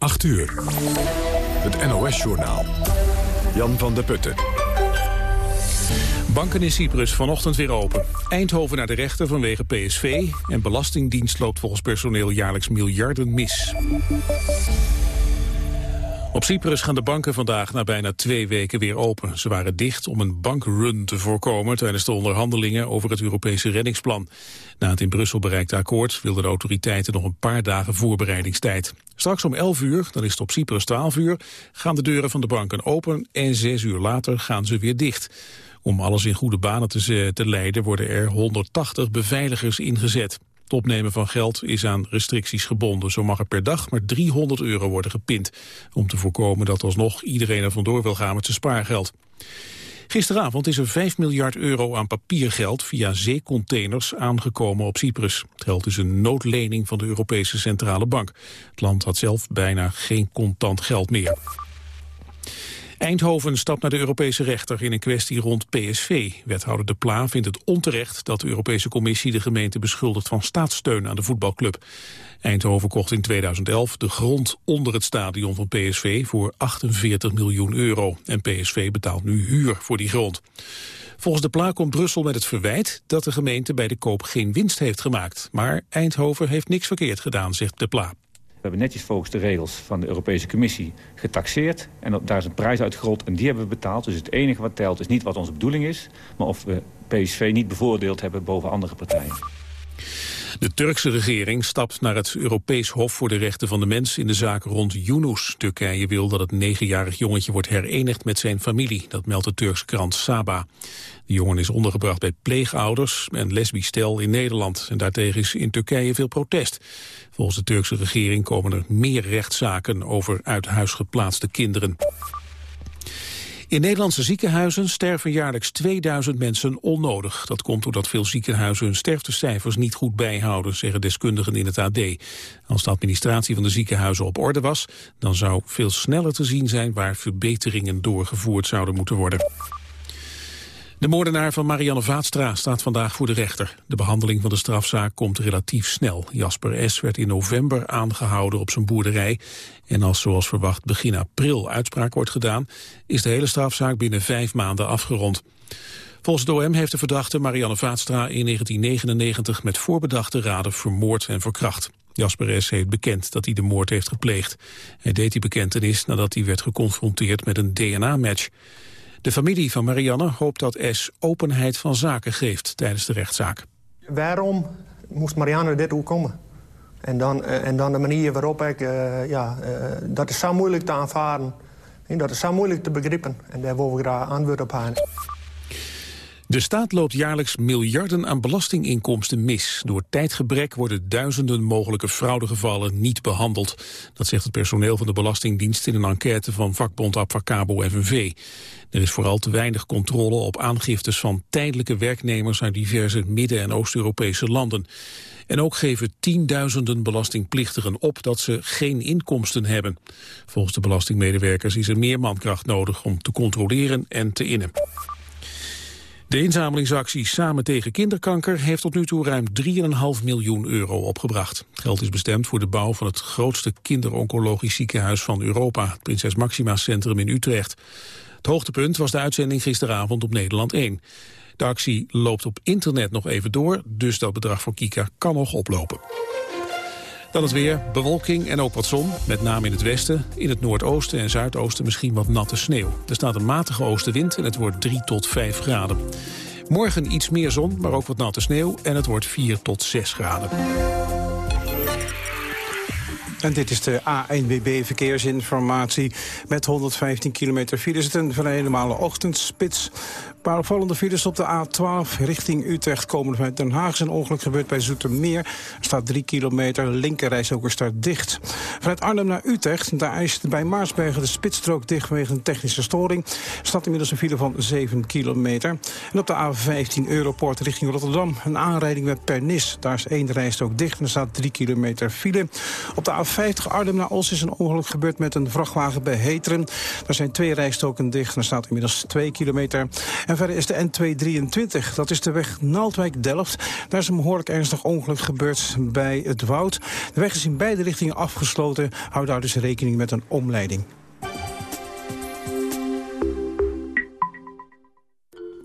8 uur. Het NOS-journaal. Jan van der Putten. Banken in Cyprus vanochtend weer open. Eindhoven naar de rechter vanwege PSV. En Belastingdienst loopt volgens personeel jaarlijks miljarden mis. Op Cyprus gaan de banken vandaag na bijna twee weken weer open. Ze waren dicht om een bankrun te voorkomen tijdens de onderhandelingen over het Europese reddingsplan. Na het in Brussel bereikte akkoord wilden de autoriteiten nog een paar dagen voorbereidingstijd. Straks om 11 uur, dan is het op Cyprus 12 uur, gaan de deuren van de banken open en zes uur later gaan ze weer dicht. Om alles in goede banen te, te leiden worden er 180 beveiligers ingezet. Het opnemen van geld is aan restricties gebonden. Zo mag er per dag maar 300 euro worden gepind. Om te voorkomen dat alsnog iedereen er vandoor wil gaan met zijn spaargeld. Gisteravond is er 5 miljard euro aan papiergeld via zeecontainers aangekomen op Cyprus. Het geld is een noodlening van de Europese Centrale Bank. Het land had zelf bijna geen contant geld meer. Eindhoven stapt naar de Europese rechter in een kwestie rond PSV. Wethouder De Pla vindt het onterecht dat de Europese Commissie de gemeente beschuldigt van staatssteun aan de voetbalclub. Eindhoven kocht in 2011 de grond onder het stadion van PSV voor 48 miljoen euro. En PSV betaalt nu huur voor die grond. Volgens de Pla komt Brussel met het verwijt dat de gemeente bij de koop geen winst heeft gemaakt. Maar Eindhoven heeft niks verkeerd gedaan, zegt de Pla. We hebben netjes volgens de regels van de Europese Commissie getaxeerd. En daar is een prijs uitgerold en die hebben we betaald. Dus het enige wat telt is niet wat onze bedoeling is... maar of we PSV niet bevoordeeld hebben boven andere partijen. De Turkse regering stapt naar het Europees Hof voor de Rechten van de Mens in de zaak rond Yunus. Turkije wil dat het negenjarig jongetje wordt herenigd met zijn familie. Dat meldt de Turkse krant Saba. De jongen is ondergebracht bij pleegouders en lesbisch stel in Nederland. En daartegen is in Turkije veel protest. Volgens de Turkse regering komen er meer rechtszaken over uit huis geplaatste kinderen. In Nederlandse ziekenhuizen sterven jaarlijks 2000 mensen onnodig. Dat komt doordat veel ziekenhuizen hun sterftecijfers niet goed bijhouden, zeggen deskundigen in het AD. Als de administratie van de ziekenhuizen op orde was, dan zou veel sneller te zien zijn waar verbeteringen doorgevoerd zouden moeten worden. De moordenaar van Marianne Vaatstra staat vandaag voor de rechter. De behandeling van de strafzaak komt relatief snel. Jasper S. werd in november aangehouden op zijn boerderij. En als zoals verwacht begin april uitspraak wordt gedaan... is de hele strafzaak binnen vijf maanden afgerond. Volgens de OM heeft de verdachte Marianne Vaatstra in 1999 met voorbedachte raden vermoord en verkracht. Jasper S. heeft bekend dat hij de moord heeft gepleegd. Hij deed die bekentenis nadat hij werd geconfronteerd met een DNA-match. De familie van Marianne hoopt dat S openheid van zaken geeft tijdens de rechtszaak. Waarom moest Marianne dit ook komen? En dan, eh, en dan de manier waarop ik... Uh, ja, uh, dat is zo moeilijk te aanvaarden. En dat is zo moeilijk te begrijpen. En daar wil ik graag antwoord op hebben. De staat loopt jaarlijks miljarden aan belastinginkomsten mis. Door tijdgebrek worden duizenden mogelijke fraudegevallen niet behandeld. Dat zegt het personeel van de Belastingdienst in een enquête van vakbond Abfacabo FNV. Er is vooral te weinig controle op aangiftes van tijdelijke werknemers uit diverse Midden- en Oost-Europese landen. En ook geven tienduizenden belastingplichtigen op dat ze geen inkomsten hebben. Volgens de belastingmedewerkers is er meer mankracht nodig om te controleren en te innen. De inzamelingsactie Samen tegen kinderkanker heeft tot nu toe ruim 3,5 miljoen euro opgebracht. Geld is bestemd voor de bouw van het grootste kinderoncologisch ziekenhuis van Europa, het Prinses Maxima Centrum in Utrecht. Het hoogtepunt was de uitzending gisteravond op Nederland 1. De actie loopt op internet nog even door, dus dat bedrag voor Kika kan nog oplopen. Dan het weer, bewolking en ook wat zon, met name in het westen. In het noordoosten en zuidoosten misschien wat natte sneeuw. Er staat een matige oostenwind en het wordt 3 tot 5 graden. Morgen iets meer zon, maar ook wat natte sneeuw en het wordt 4 tot 6 graden. En dit is de ANWB Verkeersinformatie. Met 115 kilometer file is het een van normale ochtendspits. Paar opvallende files op de A12 richting Utrecht komen vanuit Den Haag. is een ongeluk gebeurd bij Zoetermeer. Er staat 3 kilometer, linkerrijstrook staat dicht. Vanuit Arnhem naar Utrecht, daar is bij Maarsbergen de spitsstrook dicht vanwege een technische storing. Er staat inmiddels een file van 7 kilometer. En op de A15 Europort richting Rotterdam een aanrijding met Pernis. Daar is één rijstrook dicht en er staat 3 kilometer file. Op de A50 Arnhem naar Os is een ongeluk gebeurd met een vrachtwagen bij Heteren. Daar zijn twee rijstoken dicht. Er staat inmiddels 2 kilometer. En verder is de N223. Dat is de weg Naaldwijk-Delft. Daar is een behoorlijk ernstig ongeluk gebeurd bij het Woud. De weg is in beide richtingen afgesloten. Houd daar dus rekening met een omleiding.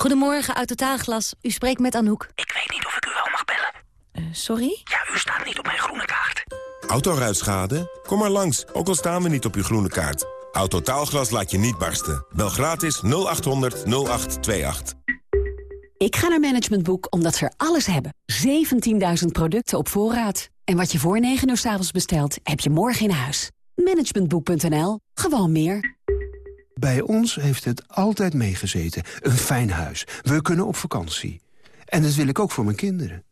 Goedemorgen, uit Totaalglas. U spreekt met Anouk. Ik weet niet of ik u wel mag bellen. Uh, sorry? Ja, u staat niet op mijn groene kaart. Autoruitschade? Kom maar langs, ook al staan we niet op uw groene kaart. Autotaalglas laat je niet barsten. Bel gratis 0800 0828. Ik ga naar Management Boek omdat ze er alles hebben. 17.000 producten op voorraad. En wat je voor 9 uur s avonds bestelt, heb je morgen in huis. Managementboek.nl. Gewoon meer. Bij ons heeft het altijd meegezeten. Een fijn huis. We kunnen op vakantie. En dat wil ik ook voor mijn kinderen.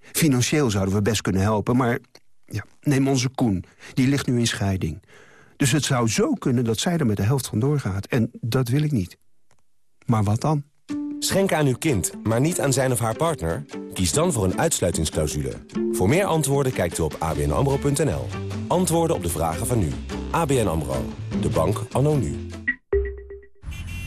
Financieel zouden we best kunnen helpen, maar... Ja, neem onze Koen. Die ligt nu in scheiding. Dus het zou zo kunnen dat zij er met de helft van doorgaat. En dat wil ik niet. Maar wat dan? Schenk aan uw kind, maar niet aan zijn of haar partner? Kies dan voor een uitsluitingsclausule. Voor meer antwoorden kijkt u op abnamro.nl. Antwoorden op de vragen van nu. ABN AMRO. De bank anno nu.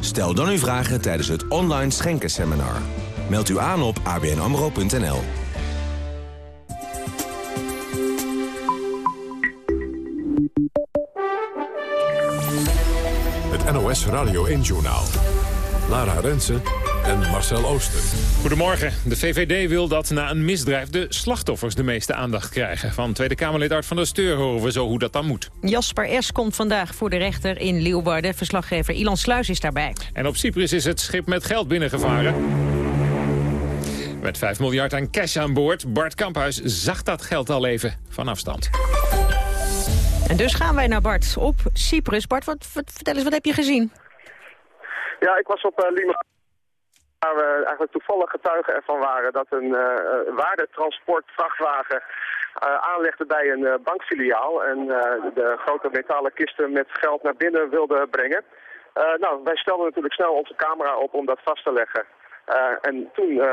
Stel dan uw vragen tijdens het online schenkenseminar. Meld u aan op abnamro.nl. Het NOS Radio 1-journaal. Lara Rensen en Marcel Ooster. Goedemorgen. De VVD wil dat na een misdrijf de slachtoffers de meeste aandacht krijgen. Van Tweede Kamerlid Art van der Steur horen we zo hoe dat dan moet. Jasper S. komt vandaag voor de rechter in Leeuwarden. Verslaggever Ilan Sluis is daarbij. En op Cyprus is het schip met geld binnengevaren. Met 5 miljard aan cash aan boord. Bart Kamphuis zag dat geld al even van afstand. En dus gaan wij naar Bart op Cyprus. Bart, wat, vertel eens, wat heb je gezien? Ja, ik was op uh, Lima waar we eigenlijk toevallig getuigen ervan waren dat een uh, waardetransportvrachtwagen uh, aanlegde bij een uh, bankfiliaal en de grote metalen kisten met geld naar binnen wilde brengen. nou, wij stelden natuurlijk snel onze camera op om dat vast te leggen. Uh, en toen uh,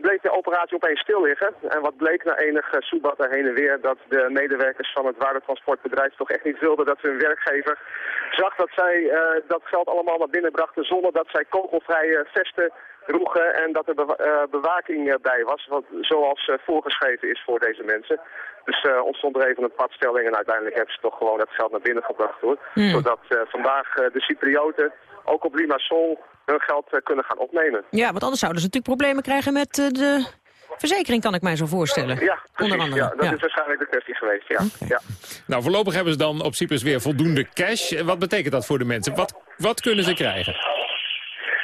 bleek de operatie opeens stil liggen. En wat bleek na enig uh, soebatten heen en weer... dat de medewerkers van het waardetransportbedrijf toch echt niet wilden... dat hun werkgever zag dat zij dat geld allemaal naar binnen brachten... zonder dat zij kogelvrije vesten droegen en dat er bewaking bij was. Wat, zoals voorgeschreven is voor deze mensen. Dus ontstond er even een padstelling en uiteindelijk hebben ze toch gewoon dat geld naar binnen gebracht. hoor. Mm. Zodat vandaag de Cyprioten ook op Limassol hun geld eh, kunnen gaan opnemen. Ja, want anders zouden ze natuurlijk problemen krijgen met eh, de verzekering, kan ik mij zo voorstellen. Ja, precies, Onder andere. Ja, dat is waarschijnlijk de kwestie geweest, ja. ja. Nou, voorlopig hebben ze dan op Cyprus weer voldoende cash. Wat betekent dat voor de mensen? Wat, wat kunnen ze krijgen?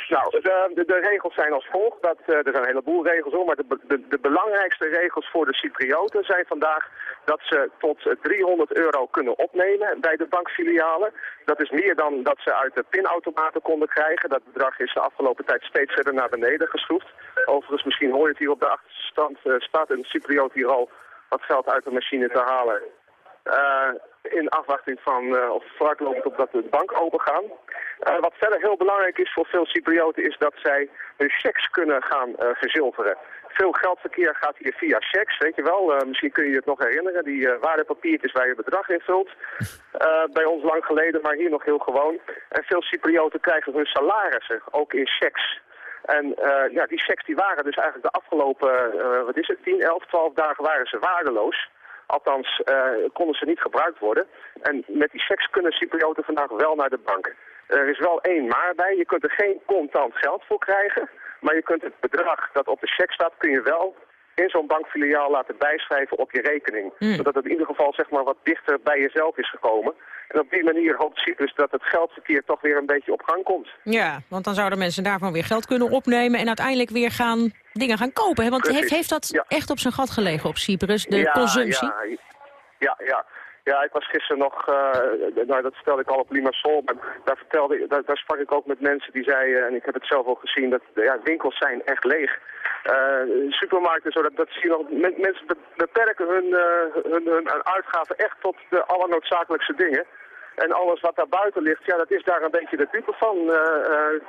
Nou, de, de, regels zijn als volgt. Dat, uh, er zijn een heleboel regels hoor, maar de, de, de belangrijkste regels voor de Cyprioten zijn vandaag dat ze tot 300 euro kunnen opnemen bij de bankfilialen. Dat is meer dan dat ze uit de pinautomaten konden krijgen. Dat bedrag is de afgelopen tijd steeds verder naar beneden geschroefd. Overigens, misschien hoor je het hier op de achterstand, uh, staat een Cypriot hier al wat geld uit de machine te halen. Uh, in afwachting van, uh, of vooruitlopend op dat de bank open gaan. Uh, wat verder heel belangrijk is voor veel Cyprioten is dat zij hun checks kunnen gaan uh, verzilveren. Veel geldverkeer gaat hier via checks, weet je wel. misschien kun je het nog herinneren, die waardepapiertjes waar je bedrag invult. bij ons lang geleden, maar hier nog heel gewoon. En veel Cyprioten krijgen hun salarissen, ook in checks. En ja, die checks die waren dus eigenlijk de afgelopen, wat is het, 10, 11, 12 dagen waren ze waardeloos. Althans, eh, konden ze niet gebruikt worden. En met die checks kunnen Cyprioten vandaag wel naar de bank. Er is wel één maar bij. Je kunt er geen contant geld voor krijgen. Maar je kunt het bedrag dat op de check staat, kun je wel in zo'n bankfiliaal laten bijschrijven op je rekening. Hmm. Zodat het in ieder geval zeg maar, wat dichter bij jezelf is gekomen. En op die manier hoopt Cyprus dat het geldverkeer toch weer een beetje op gang komt. Ja, want dan zouden mensen daarvan weer geld kunnen opnemen... en uiteindelijk weer gaan dingen gaan kopen. Hè? Want heeft, heeft dat ja. echt op zijn gat gelegen op Cyprus, de ja, consumptie? Ja, ja, ja. Ja, ik was gisteren nog, eh, nou dat stelde ik al op Limassol, maar daar, vertelde, daar, daar sprak ik ook met mensen die zeiden, en ik heb het zelf ook gezien, dat ja, winkels zijn echt leeg. Eh, supermarkten, zo, dat, dat zie je nog, men- mensen be- beperken hun, eh, hun, hun uitgaven echt tot de allernoodzakelijkste dingen. En alles wat daar buiten ligt, ja, dat is daar een beetje de type van. Eh,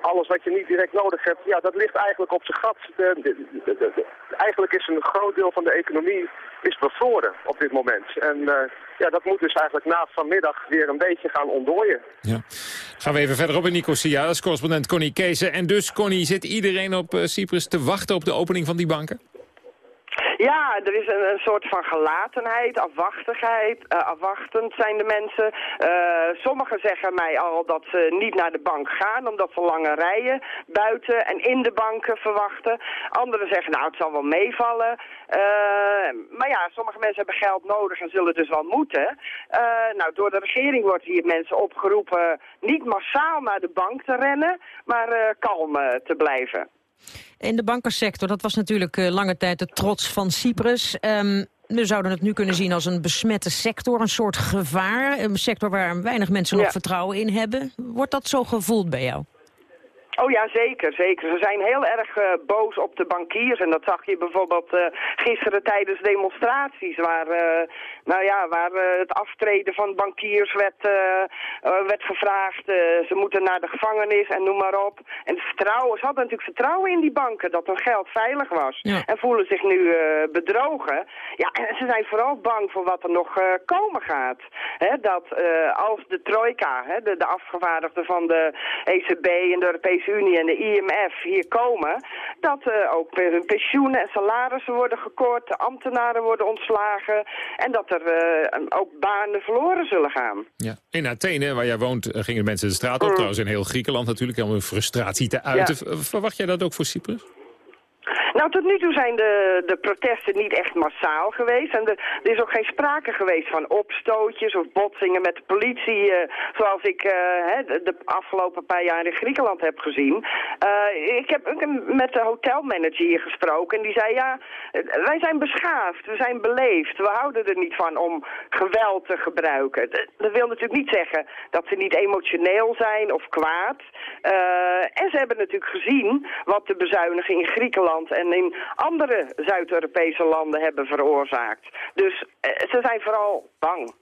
alles wat je niet direct nodig hebt, ja, dat ligt eigenlijk op zijn gat. De- de- eigenlijk is een groot deel van de economie is bevroren op dit moment. En eh, ja, dat moet dus eigenlijk na vanmiddag weer een beetje gaan ontdooien. Ja. Gaan we even verder op in Nicosia. Dat is correspondent Connie Kees. En dus, Connie, zit iedereen op eh, Cyprus te wachten op de opening van die banken? Ja, er is een, een soort van gelatenheid, afwachtigheid. eh, afwachtend zijn de mensen. Eh, sommigen zeggen mij al dat ze niet naar de bank gaan... omdat ze lange rijen buiten en in de banken verwachten. Anderen zeggen, nou, het zal wel meevallen. Eh, maar ja, sommige mensen hebben geld nodig en zullen dus wel moeten. Nou, door de regering wordt hier mensen opgeroepen... niet massaal naar de bank te rennen, maar kalm te blijven. In de bankensector, dat was natuurlijk eh, lange tijd de trots van Cyprus. Ehm, we zouden het nu kunnen zien als een besmette sector, een soort gevaar. Een sector waar weinig mensen nog vertrouwen in hebben. Wordt dat zo gevoeld bij jou? Oh ja, zeker, zeker. Ze zijn heel erg eh, boos op de bankiers. En dat zag je bijvoorbeeld eh, gisteren tijdens demonstraties... waar, eh, nou ja, waar het aftreden van bankiers werd, werd gevraagd. Ze moeten naar de gevangenis en noem maar op. En vertrouwen, ze hadden natuurlijk vertrouwen in die banken... dat hun geld veilig was. Ja. En voelen zich nu bedrogen. Ja, en ze zijn vooral bang voor wat er nog komen gaat. Dat als de trojka, de, de afgevaardigden van de ECB en de Europese Unie en de IMF hier komen, dat eh, ook hun pensioenen en salarissen worden gekort, de ambtenaren worden ontslagen en dat er eh, ook banen verloren zullen gaan. Ja. In Athene, waar jij woont, eh, gingen mensen de straat op. Trouwens in heel Griekenland natuurlijk, om hun frustratie te uiten. Ja. Verwacht jij dat ook voor Cyprus? Nou, tot nu toe zijn de, de protesten niet echt massaal geweest. En er, is ook geen sprake geweest van opstootjes of botsingen met de politie... eh, zoals ik eh, de, afgelopen paar jaar in Griekenland heb gezien. Eh, ik heb met de hotelmanager hier gesproken en die zei... ja, wij zijn beschaafd, we zijn beleefd. We houden er niet van om geweld te gebruiken. Dat- wil natuurlijk niet zeggen dat ze niet emotioneel zijn of kwaad. En ze hebben natuurlijk gezien wat de bezuinigingen in Griekenland en in andere Zuid-Europese landen hebben veroorzaakt. Dus eh, ze zijn vooral bang.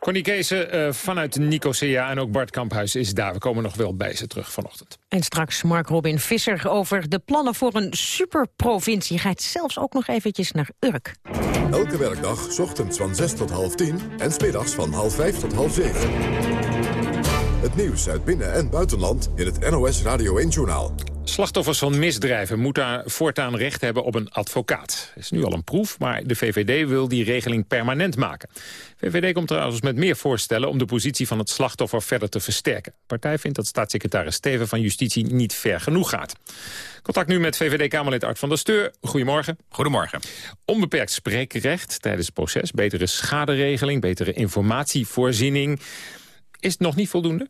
Connie Kees eh, vanuit Nicosia en ook Bart Kamphuis is daar. We komen nog wel bij ze terug vanochtend. En straks Mark Robin Visser over de plannen voor een superprovincie. Je gaat zelfs ook nog eventjes naar Urk. Elke werkdag, 's ochtends van 6 tot half 10 en smiddags van half 5 tot half 7. Het nieuws uit binnen- en buitenland in het NOS Radio 1-journaal. Slachtoffers van misdrijven moeten voortaan recht hebben op een advocaat. Er is nu al een proef, maar de VVD wil die regeling permanent maken. VVD komt trouwens met meer voorstellen om de positie van het slachtoffer verder te versterken. De partij vindt dat staatssecretaris Steven van Justitie niet ver genoeg gaat. Contact nu met VVD-Kamerlid Art van der Steur. Goedemorgen. Goedemorgen. Onbeperkt spreekrecht tijdens het proces, betere schaderegeling, betere informatievoorziening. Is het nog niet voldoende?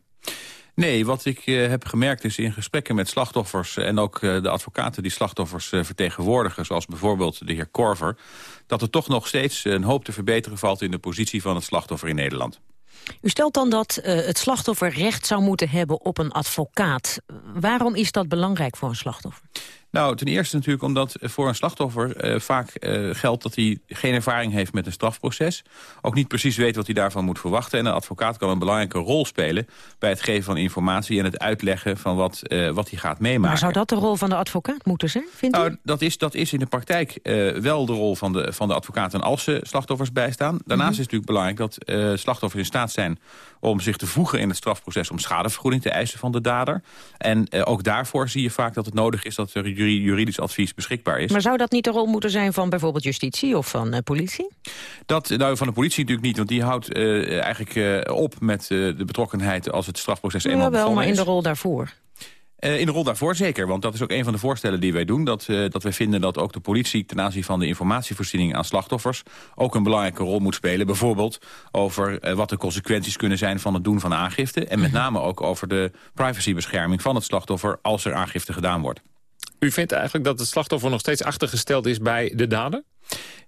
Nee, wat ik eh, heb gemerkt is in gesprekken met slachtoffers... en ook eh, de advocaten die slachtoffers eh, vertegenwoordigen... zoals bijvoorbeeld de heer Korver... dat er toch nog steeds een hoop te verbeteren valt... in de positie van het slachtoffer in Nederland. U stelt dan dat het slachtoffer recht zou moeten hebben op een advocaat. Waarom is dat belangrijk voor een slachtoffer? Nou, ten eerste natuurlijk omdat voor een slachtoffer eh, vaak eh, geldt dat hij geen ervaring heeft met een strafproces. Ook niet precies weet wat hij daarvan moet verwachten. En een advocaat kan een belangrijke rol spelen bij het geven van informatie en het uitleggen van wat, eh, wat hij gaat meemaken. Maar zou dat de rol van de advocaat moeten zijn, vindt u? Nou, dat is, dat is in de praktijk wel de rol van de, van de advocaat en als ze slachtoffers bijstaan. Daarnaast Mhm. is het natuurlijk belangrijk dat slachtoffers in staat zijn om zich te voegen in het strafproces om schadevergoeding te eisen van de dader. En eh, ook daarvoor zie je vaak dat het nodig is dat er juridisch advies beschikbaar is. Maar zou dat niet de rol moeten zijn van bijvoorbeeld justitie of van uh, politie? Dat, nou, van de politie natuurlijk niet, want die houdt uh, eigenlijk op met de betrokkenheid als het strafproces eenmaal ja, wel, maar is. in de rol daarvoor. Uh, in de rol daarvoor zeker, want dat is ook een van de voorstellen die wij doen. Dat, uh, dat wij vinden dat ook de politie ten aanzien van de informatievoorziening aan slachtoffers... ook een belangrijke rol moet spelen. Bijvoorbeeld over uh, wat de consequenties kunnen zijn van het doen van aangifte. En met name ook over de privacybescherming van het slachtoffer als er aangifte gedaan wordt. U vindt eigenlijk dat het slachtoffer nog steeds achtergesteld is bij de dader?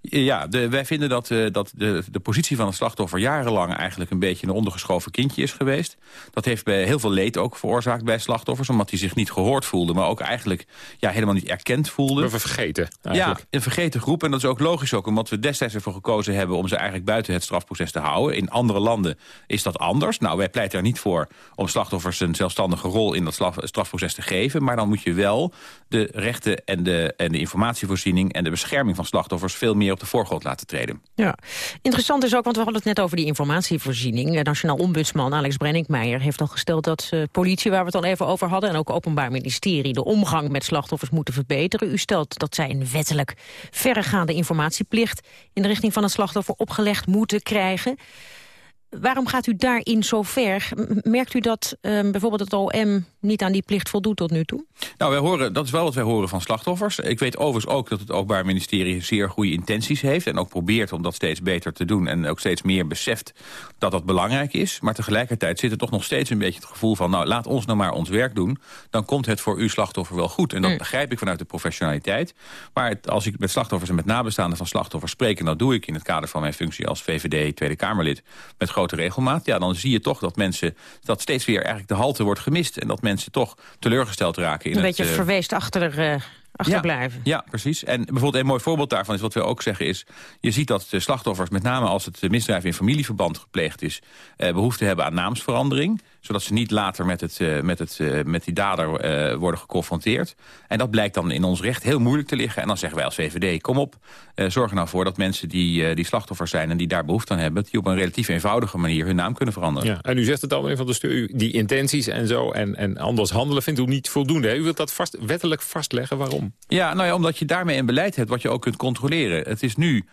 Ja, de, wij vinden dat, uh, dat de, de positie van het slachtoffer jarenlang eigenlijk een beetje een ondergeschoven kindje is geweest. Dat heeft bij heel veel leed ook veroorzaakt bij slachtoffers, omdat hij zich niet gehoord voelde, maar ook eigenlijk ja, helemaal niet erkend voelde. We vergeten eigenlijk. Ja, een vergeten groep. En dat is ook logisch ook, omdat we destijds ervoor gekozen hebben om ze eigenlijk buiten het strafproces te houden. In andere landen is dat anders. Nou, wij pleiten er niet voor om slachtoffers een zelfstandige rol in dat strafproces te geven, maar dan moet je wel de rechten en de, en de informatievoorziening en de bescherming van slachtoffers veel meer op de voorgrond laten treden. Ja, interessant is ook, want we hadden het net over die informatievoorziening. Nationaal Ombudsman Alex Brenninkmeijer heeft al gesteld dat uh, politie, waar we het al even over hadden, en ook Openbaar Ministerie de omgang met slachtoffers moeten verbeteren. U stelt dat zij een wettelijk verregaande informatieplicht in de richting van het slachtoffer opgelegd moeten krijgen. Waarom gaat u daarin zo ver? Merkt u dat um, bijvoorbeeld het OM niet aan die plicht voldoet tot nu toe? Nou, wij horen, dat is wel wat wij horen van slachtoffers. Ik weet overigens ook dat het Openbaar Ministerie zeer goede intenties heeft... en ook probeert om dat steeds beter te doen... en ook steeds meer beseft dat dat belangrijk is. Maar tegelijkertijd zit er toch nog steeds een beetje het gevoel van... nou, laat ons nou maar ons werk doen. Dan komt het voor uw slachtoffer wel goed. En dat mm. begrijp ik vanuit de professionaliteit. Maar het, als ik met slachtoffers en met nabestaanden van slachtoffers spreek... en dat doe ik in het kader van mijn functie als VVD Tweede Kamerlid... met grote regelmaat, ja, dan zie je toch dat mensen... dat steeds weer eigenlijk de halte wordt gemist... en dat mensen toch teleurgesteld raken. In een beetje uh, verweest achter, uh, achterblijven. Ja, ja, precies. En bijvoorbeeld een mooi voorbeeld daarvan is wat we ook zeggen is... je ziet dat de slachtoffers, met name als het misdrijf in familieverband gepleegd is... Uh, behoefte hebben aan naamsverandering zodat ze niet later met, het, uh, met, het, uh, met die dader uh, worden geconfronteerd. En dat blijkt dan in ons recht heel moeilijk te liggen. En dan zeggen wij als VVD, kom op, zorg er nou voor dat mensen die, die slachtoffers zijn... en die daar behoefte aan hebben, die op een relatief eenvoudige manier hun naam kunnen veranderen. Ja, en u zegt het al, meneer Van der Steur, die intenties en zo en, en anders handelen vindt u niet voldoende. Hè? U wilt dat vast, wettelijk vastleggen, waarom? Ja, nou ja, omdat je daarmee een beleid hebt wat je ook kunt controleren. Het is nu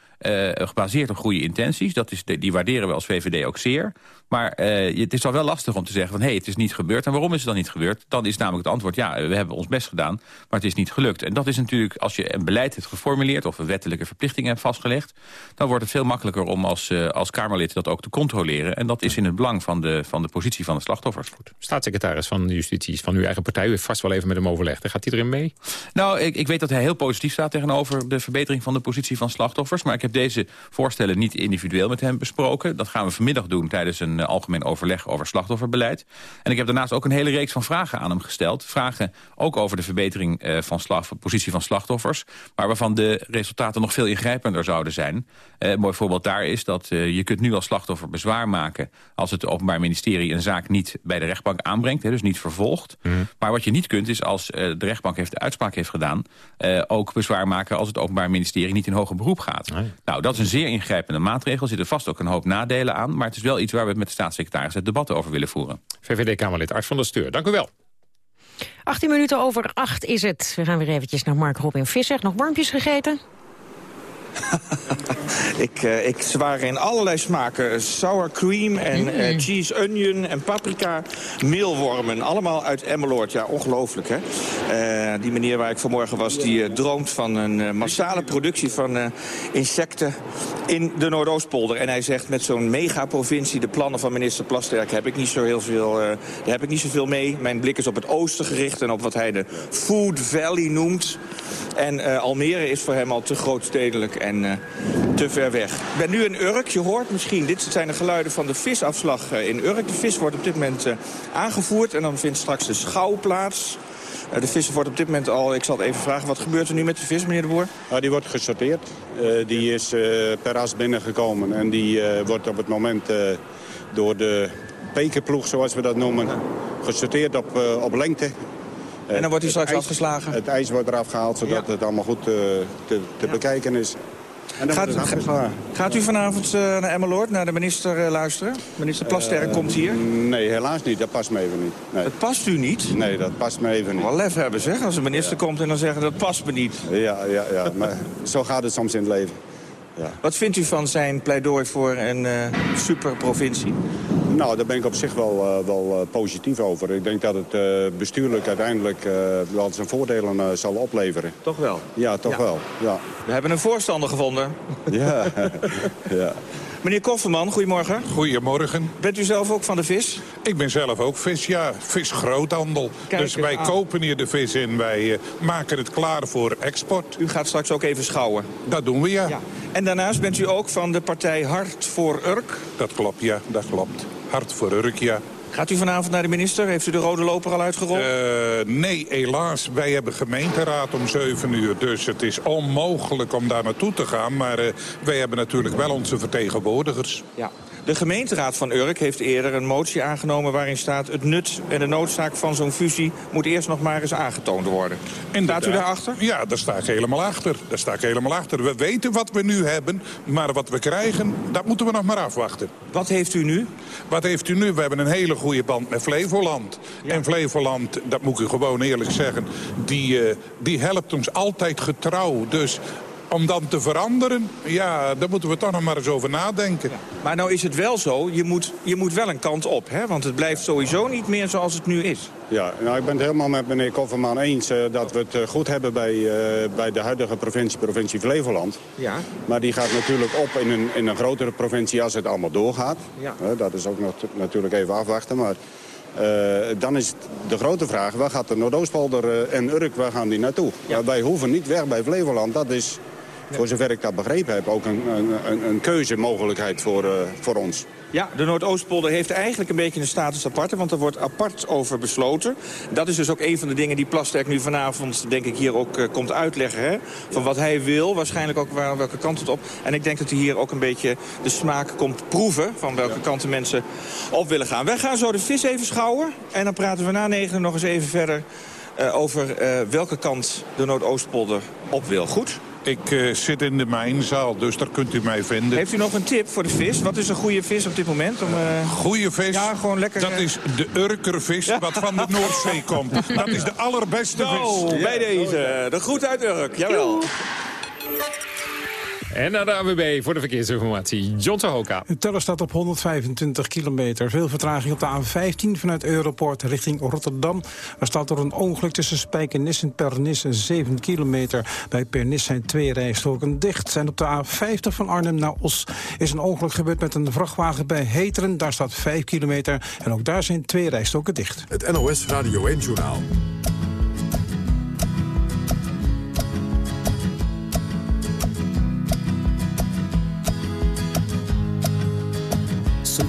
gebaseerd op goede intenties, dat is, die waarderen we als VVD ook zeer. Maar het is al wel lastig om te zeggen zeggen van hé, hey, het is niet gebeurd. En waarom is het dan niet gebeurd? Dan is namelijk het antwoord ja, we hebben ons best gedaan, maar het is niet gelukt. En dat is natuurlijk, als je een beleid hebt geformuleerd of een wettelijke verplichting hebt vastgelegd, dan wordt het veel makkelijker om als, uh, als Kamerlid dat ook te controleren. En dat is in het belang van de, van de positie van de slachtoffers. Goed. Staatssecretaris van Justitie van uw eigen partij, u heeft vast wel even met hem overlegd. Gaat hij erin mee? Nou, ik, ik weet dat hij heel positief staat tegenover de verbetering van de positie van slachtoffers. Maar ik heb deze voorstellen niet individueel met hem besproken. Dat gaan we vanmiddag doen tijdens een uh, algemeen overleg over slachtofferbeleid. En ik heb daarnaast ook een hele reeks van vragen aan hem gesteld. Vragen ook over de verbetering uh, van slag, positie van slachtoffers. Maar waarvan de resultaten nog veel ingrijpender zouden zijn. Uh, een mooi voorbeeld daar is dat je kunt nu als slachtoffer bezwaar maken... als het Openbaar Ministerie een zaak niet bij de rechtbank aanbrengt. Hè, dus niet vervolgt. Mm. Maar wat je niet kunt is als de rechtbank heeft de uitspraak heeft gedaan... ook bezwaar maken als het Openbaar Ministerie niet in hoger beroep gaat. Nee. Nou, dat is een zeer ingrijpende maatregel. Er zitten vast ook een hoop nadelen aan. Maar het is wel iets waar we met de staatssecretaris het debat over willen voeren. VVD-Kamerlid Art van der Steur. Dank u wel. 18 minuten over 8 is het. We gaan weer eventjes naar Mark Robin Visser. Nog wormpjes gegeten? ik, uh, ik zwaar in allerlei smaken. Sour cream en mm. uh, cheese onion en paprika. Meelwormen, allemaal uit Emmeloord. Ja, ongelooflijk, hè? Uh, die meneer waar ik vanmorgen was, die droomt van een massale productie van insecten in de Noordoostpolder. En hij zegt, met zo'n megaprovincie, de plannen van minister Plasterk... heb ik niet zo heel veel, daar heb ik niet zoveel mee. Mijn blik is op het oosten gericht en op wat hij de Food Valley noemt. En Almere is voor hem al te grootstedelijk en uh, te ver weg. Ik ben nu in Urk, je hoort misschien, dit zijn de geluiden van de visafslag uh, in Urk. De vis wordt op dit moment uh, aangevoerd en dan vindt straks de schouw plaats. de vis wordt op dit moment al, ik zal het even vragen, wat gebeurt er nu met de vis, meneer de Boer? Uh, die wordt gesorteerd. Die is per as binnengekomen en die wordt op het moment door de pekenploeg, zoals we dat noemen, gesorteerd op, op lengte. En dan wordt hij straks ijs, afgeslagen? Het ijs wordt eraf gehaald, zodat ja. het allemaal goed te, te, te bekijken is. En dan Gaat, gaat u vanavond eh, naar Emmeloord, naar de minister eh, luisteren? Minister Plasterk Eh, komt hier. Nee, helaas niet. Dat past me even niet. Nee. Het past u niet? Nee, dat past me even niet. Wel lef hebben zeg, als een minister komt en dan zeggen dat past me niet. Ja, ja, ja. maar zo gaat het soms in het leven. Ja. Wat vindt u van zijn pleidooi voor een eh superprovincie? Nou, daar ben ik op zich wel, eh, wel eh, positief over. Ik denk dat het eh, bestuurlijk uiteindelijk wel zijn voordelen zal opleveren. Toch wel? Ja, toch Ja. wel. Ja. We hebben een voorstander gevonden. Ja. ja. Meneer Kofferman, goedemorgen. Goedemorgen. Bent u zelf ook van de vis? Ik ben zelf ook vis, ja. Visgroothandel. Kijk dus wij aan. kopen hier de vis in. Wij eh, maken het klaar voor export. U gaat straks ook even schouwen. Dat doen we, ja. En daarnaast bent u ook van de partij Hart voor Urk. Dat klopt, ja. Dat klopt. Hart voor Urk, ja. Gaat u vanavond naar de minister? Heeft u de rode loper al uitgerold? Eh, nee, helaas. Wij hebben gemeenteraad om 7 uur. Dus het is onmogelijk om daar naartoe te gaan. Maar eh, wij hebben natuurlijk wel onze vertegenwoordigers. Ja. De gemeenteraad van Urk heeft eerder een motie aangenomen... waarin staat het nut en de noodzaak van zo'n fusie... moet eerst nog maar eens aangetoond worden. Staat u daarachter? Ja, daar sta ik helemaal achter. Daar sta ik helemaal achter. We weten wat we nu hebben, maar wat we krijgen, dat moeten we nog maar afwachten. Wat heeft u nu? Wat heeft u nu? We hebben een hele goede band met Flevoland. En Flevoland, dat moet ik u gewoon eerlijk zeggen, die, eh, die helpt ons altijd getrouw. Dus om dan te veranderen, ja, daar moeten we toch nog maar eens over nadenken. Maar nou is het wel zo, je moet, je moet wel een kant op. Hè? Want het blijft sowieso niet meer zoals het nu is. Ja, nou, ik ben het helemaal met meneer Kofferman eens eh, dat we het eh, goed hebben bij, eh, bij de huidige provincie, provincie Flevoland. Ja. Maar die gaat natuurlijk op in een, in een grotere provincie als het allemaal doorgaat. Ja. Dat is ook nog natuurlijk even afwachten. Maar eh, dan is het de grote vraag, waar gaat de Noordoostpolder en Urk, waar gaan die naartoe? Maar wij hoeven niet weg bij Flevoland. Dat is, voor zover ik dat begrepen heb, ook een, een, een, keuzemogelijkheid voor, eh, voor ons. Ja, de Noordoostpolder heeft eigenlijk een beetje een status aparte... want er wordt apart over besloten. Dat is dus ook een van de dingen die Plasterk nu vanavond... denk ik hier ook eh, komt uitleggen. Hè? Van wat hij wil, waarschijnlijk ook waar, welke kant het op. En ik denk dat hij hier ook een beetje de smaak komt proeven... van welke kant de mensen op willen gaan. Wij gaan zo de vis even schouwen. En dan praten we na negen nog eens even verder... eh, over welke kant de Noordoostpolder op wil. Goed? Ik eh, zit in de mijnzaal, dus daar kunt u mij vinden. Heeft u nog een tip voor de vis? Wat is een goede vis op dit moment? Om, eh, Goeie vis? Ja, gewoon lekker... Dat eh, is de Urkervis wat van de Noordzee komt. Dat is de allerbeste vis. bij deze. De groet uit Urk, jawel. En naar de AWB voor de verkeersinformatie. John Sahoka. De teller staat op 125 kilometer. Veel vertraging op de A15 vanuit Europort richting Rotterdam. Er staat door een ongeluk tussen Spijkenisse en Pernis 7 kilometer. Bij Pernis zijn twee rijstroken dicht. En op de A50 van Arnhem naar Os is een ongeluk gebeurd met een vrachtwagen bij Heteren. Daar staat 5 kilometer en ook daar zijn twee rijstroken dicht. Het NOS Radio 1-journaal.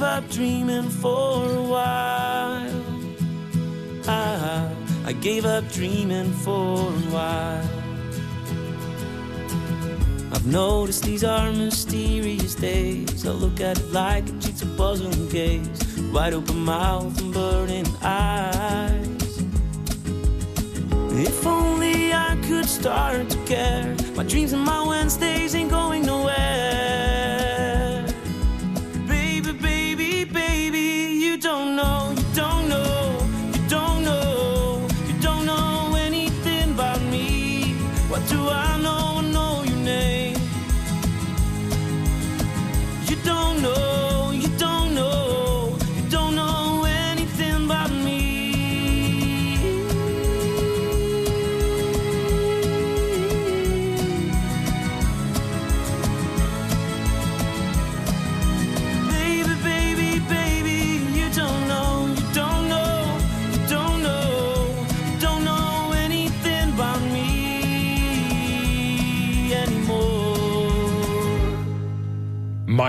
Gave up dreaming for a while. I, I gave up dreaming for a while. I've noticed these are mysterious days. I look at it like a jigsaw puzzle and gaze. Wide open mouth and burning eyes. If only I could start to care. My dreams and my Wednesdays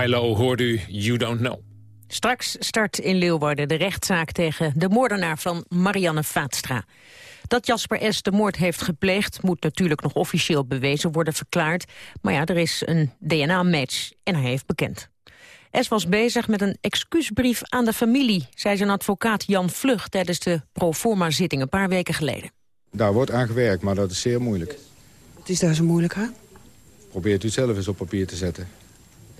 Milo hoorde u You Don't Know. Straks start in Leeuwarden de rechtszaak tegen de moordenaar van Marianne Vaatstra. Dat Jasper S. de moord heeft gepleegd moet natuurlijk nog officieel bewezen worden verklaard. Maar ja, er is een DNA-match en hij heeft bekend. S. was bezig met een excuusbrief aan de familie, zei zijn advocaat Jan Vlug tijdens de proforma-zitting een paar weken geleden. Daar wordt aan gewerkt, maar dat is zeer moeilijk. Wat is daar zo moeilijk aan? Probeert u het zelf eens op papier te zetten.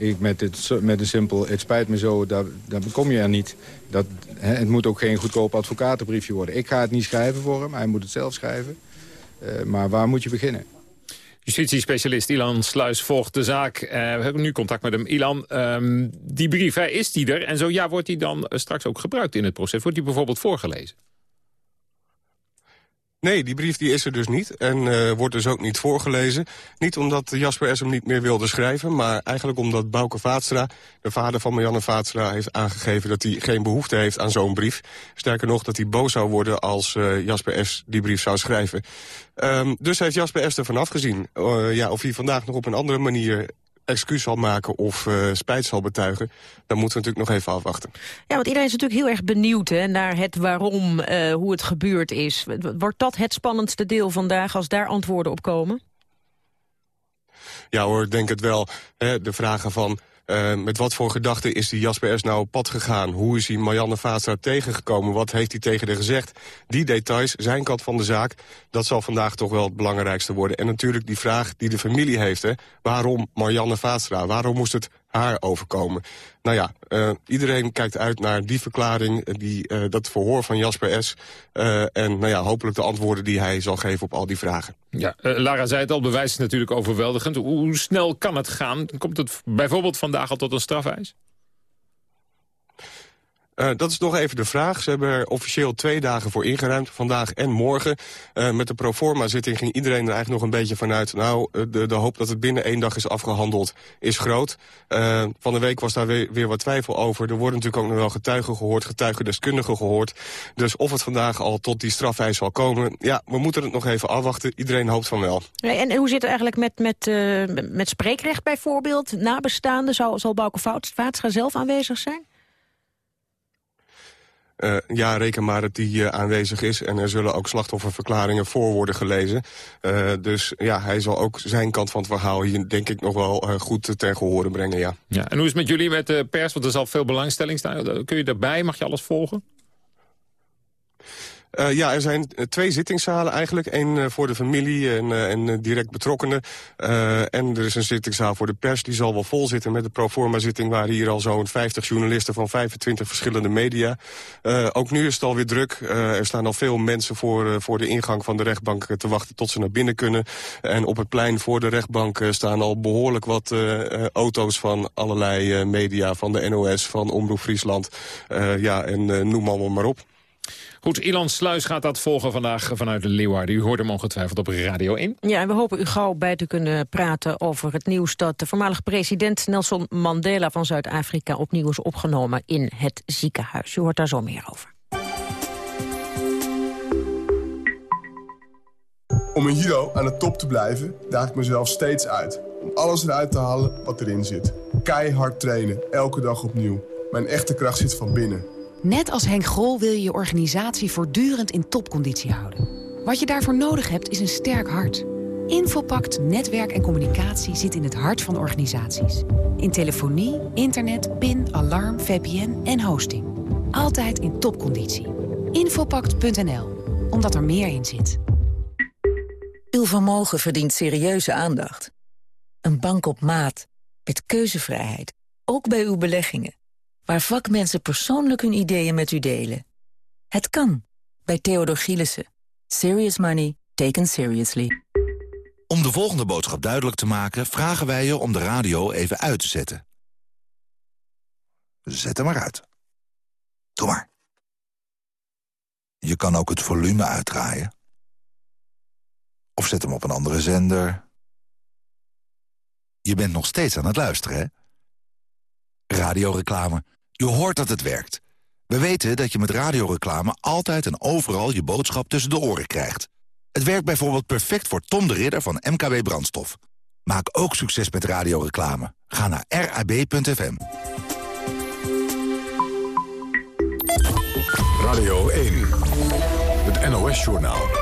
Ik met, met een simpel, het spijt me zo, daar kom je er niet. Dat, hè, het moet ook geen goedkoop advocatenbriefje worden. Ik ga het niet schrijven voor hem, hij moet het zelf schrijven. Eh, maar waar moet je beginnen? Justitiespecialist Ilan Sluis volgt de zaak. Eh, we hebben nu contact met hem. Ilan, ehm, die brief, hè, is die er? En zo ja, wordt die dan eh, straks ook gebruikt in het proces? Wordt die bijvoorbeeld voorgelezen? Nee, die brief die is er dus niet en eh, wordt dus ook niet voorgelezen. Niet omdat Jasper S. hem niet meer wilde schrijven... maar eigenlijk omdat Bouke Vaatstra, de vader van Marianne Vaatstra... heeft aangegeven dat hij geen behoefte heeft aan zo'n brief. Sterker nog, dat hij boos zou worden als uh, Jasper S. die brief zou schrijven. Um, dus heeft Jasper S. ervan afgezien. Uh, ja, of hij vandaag nog op een andere manier excuus zal maken of uh, spijt zal betuigen... dan moeten we natuurlijk nog even afwachten. Ja, want iedereen is natuurlijk heel erg benieuwd hè, naar het waarom, uh, hoe het gebeurd is. Wordt dat het spannendste deel vandaag als daar antwoorden op komen? Ja hoor, ik denk het wel. Hè, de vragen van... Uh, met wat voor gedachten is die Jasper S. nou op pad gegaan? Hoe is hij Marianne Vaatstra tegengekomen? Wat heeft hij tegen haar gezegd? Die details, zijn kant van de zaak, dat zal vandaag toch wel het belangrijkste worden. En natuurlijk die vraag die de familie heeft. Hè? Waarom Marianne Vaatstra? Waarom moest het haar overkomen? Nou ja, uh, iedereen kijkt uit naar die verklaring, die, uh, dat verhoor van Jasper S. En nou ja, hopelijk de antwoorden die hij zal geven op al die vragen. Ja, Lara zei het al, bewijs is natuurlijk overweldigend. Hoe, hoe snel kan het gaan? Komt het bijvoorbeeld vandaag al tot een strafeis? Uh, dat is nog even de vraag. Ze hebben er officieel twee dagen voor ingeruimd, vandaag en morgen. Uh, met de proforma-zitting ging iedereen er eigenlijk nog een beetje vanuit... nou, de, de hoop dat het binnen één dag is afgehandeld is groot. Van de week was daar weer, weer wat twijfel over. Er worden natuurlijk ook nog wel getuigen gehoord, getuigendeskundigen gehoord. Dus of het vandaag al tot die strafeis zal komen... ja, we moeten het nog even afwachten. Iedereen hoopt van wel. En, hoe zit het eigenlijk met, met, met spreekrecht bijvoorbeeld? Nabestaanden, zal, zal Vaatstra zelf aanwezig zijn? Uh, ja, reken maar dat die uh, aanwezig is. En er zullen ook slachtofferverklaringen voor worden gelezen. Uh, dus ja, hij zal ook zijn kant van het verhaal hier denk ik nog wel goed ten gehore brengen, ja. ja. En hoe is het met jullie, met de pers? Want er zal veel belangstelling staan. Kun je erbij? Mag je alles volgen? Uh, ja, er zijn twee zittingszalen eigenlijk. Eén uh, voor de familie en, en direct betrokkenen. en er is een zittingszaal voor de pers. Die zal wel vol zitten met de proforma-zitting... waar hier al zo'n 50 journalisten van 25 verschillende media. ook nu is het alweer druk. er staan al veel mensen voor, voor de ingang van de rechtbank te wachten... tot ze naar binnen kunnen. En op het plein voor de rechtbank staan al behoorlijk wat auto's... van allerlei media, van de NOS, van Omroep Friesland. ja, en noem allemaal maar op. Goed, Ilan Sluis gaat dat volgen vandaag vanuit de Leeuwarden. U hoort hem ongetwijfeld op Radio 1. Ja, en we hopen u gauw bij te kunnen praten over het nieuws... dat de voormalige president Nelson Mandela van Zuid-Afrika... opnieuw is opgenomen in het ziekenhuis. U hoort daar zo meer over. Om een Hero aan de top te blijven, daag ik mezelf steeds uit. Om alles eruit te halen wat erin zit. Keihard trainen, elke dag opnieuw. Mijn echte kracht zit van binnen. Net als Henk Grol wil je je organisatie voortdurend in topconditie houden. Wat je daarvoor nodig hebt is een sterk hart. Infopact Netwerk en Communicatie zit in het hart van organisaties. In telefonie, internet, PIN, alarm, VPN en hosting. Altijd in topconditie. Infopact.nl, omdat er meer in zit. Uw vermogen verdient serieuze aandacht. Een bank op maat, met keuzevrijheid, ook bij uw beleggingen. Waar vakmensen persoonlijk hun ideeën met u delen. Het kan, bij Theodor Gielissen. Serious money taken seriously. Om de volgende boodschap duidelijk te maken... vragen wij je om de radio even uit te zetten. Zet hem maar uit. Doe maar. Je kan ook het volume uitdraaien. Of zet hem op een andere zender. Je bent nog steeds aan het luisteren, hè? Radioreclame. Je hoort dat het werkt. We weten dat je met radioreclame altijd en overal je boodschap tussen de oren krijgt. Het werkt bijvoorbeeld perfect voor Tom de Ridder van MKB Brandstof. Maak ook succes met radioreclame. Ga naar rab.fm. Radio 1, het NOS-journaal.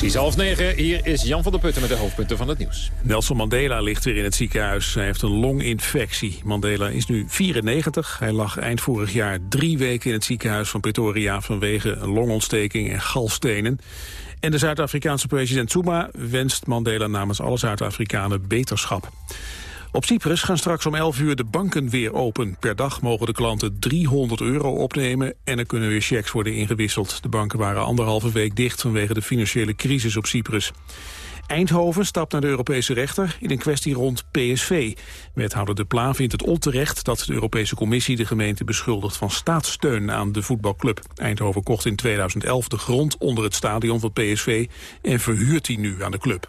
Precies half negen, hier is Jan van der Putten met de hoofdpunten van het nieuws. Nelson Mandela ligt weer in het ziekenhuis. Hij heeft een longinfectie. Mandela is nu 94. Hij lag eind vorig jaar drie weken in het ziekenhuis van Pretoria... vanwege een longontsteking en galstenen. En de Zuid-Afrikaanse president Zuma wenst Mandela namens alle Zuid-Afrikanen beterschap. Op Cyprus gaan straks om 11 uur de banken weer open. Per dag mogen de klanten 300 euro opnemen en er kunnen weer checks worden ingewisseld. De banken waren anderhalve week dicht vanwege de financiële crisis op Cyprus. Eindhoven stapt naar de Europese rechter in een kwestie rond PSV. Wethouder De Pla vindt het onterecht dat de Europese Commissie de gemeente beschuldigt van staatssteun aan de voetbalclub. Eindhoven kocht in 2011 de grond onder het stadion van PSV en verhuurt die nu aan de club.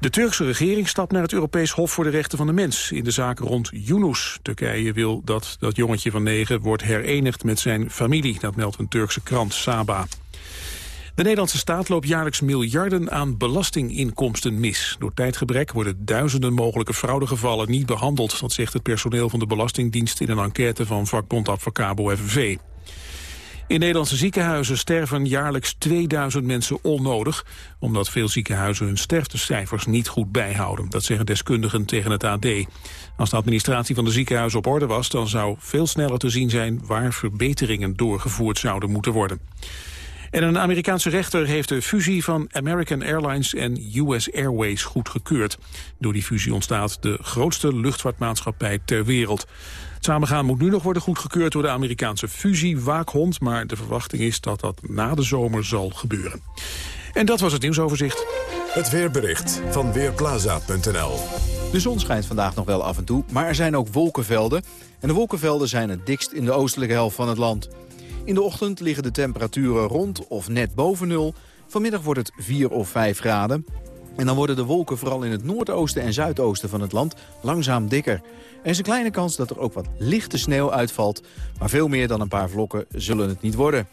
De Turkse regering stapt naar het Europees Hof voor de Rechten van de Mens... in de zaak rond Yunus. Turkije wil dat dat jongetje van negen wordt herenigd met zijn familie. Dat meldt een Turkse krant, Saba. De Nederlandse staat loopt jaarlijks miljarden aan belastinginkomsten mis. Door tijdgebrek worden duizenden mogelijke fraudegevallen niet behandeld. Dat zegt het personeel van de Belastingdienst in een enquête van vakbond Advocabo FNV. In Nederlandse ziekenhuizen sterven jaarlijks 2000 mensen onnodig... omdat veel ziekenhuizen hun sterftecijfers niet goed bijhouden. Dat zeggen deskundigen tegen het AD. Als de administratie van de ziekenhuizen op orde was... dan zou veel sneller te zien zijn waar verbeteringen doorgevoerd zouden moeten worden. En een Amerikaanse rechter heeft de fusie van American Airlines en US Airways goedgekeurd. Door die fusie ontstaat de grootste luchtvaartmaatschappij ter wereld. Het samengaan moet nu nog worden goedgekeurd door de Amerikaanse fusie-waakhond... maar de verwachting is dat dat na de zomer zal gebeuren. En dat was het nieuwsoverzicht. Het weerbericht van Weerplaza.nl De zon schijnt vandaag nog wel af en toe, maar er zijn ook wolkenvelden. En de wolkenvelden zijn het dikst in de oostelijke helft van het land. In de ochtend liggen de temperaturen rond of net boven nul. Vanmiddag wordt het 4 of 5 graden. En dan worden de wolken vooral in het noordoosten en zuidoosten van het land langzaam dikker. Er is een kleine kans dat er ook wat lichte sneeuw uitvalt... maar veel meer dan een paar vlokken zullen het niet worden.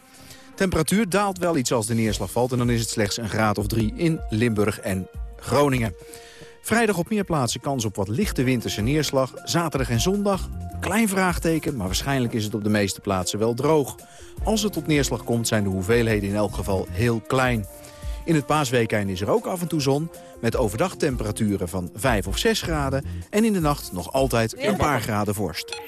Temperatuur daalt wel iets als de neerslag valt... en dan is het slechts een graad of drie in Limburg en Groningen. Vrijdag op meer plaatsen kans op wat lichte winterse neerslag. Zaterdag en zondag, klein vraagteken, maar waarschijnlijk is het op de meeste plaatsen wel droog. Als het tot neerslag komt zijn de hoeveelheden in elk geval heel klein. In het paasweekend is er ook af en toe zon... met overdag temperaturen van 5 of 6 graden... en in de nacht nog altijd een paar graden vorst.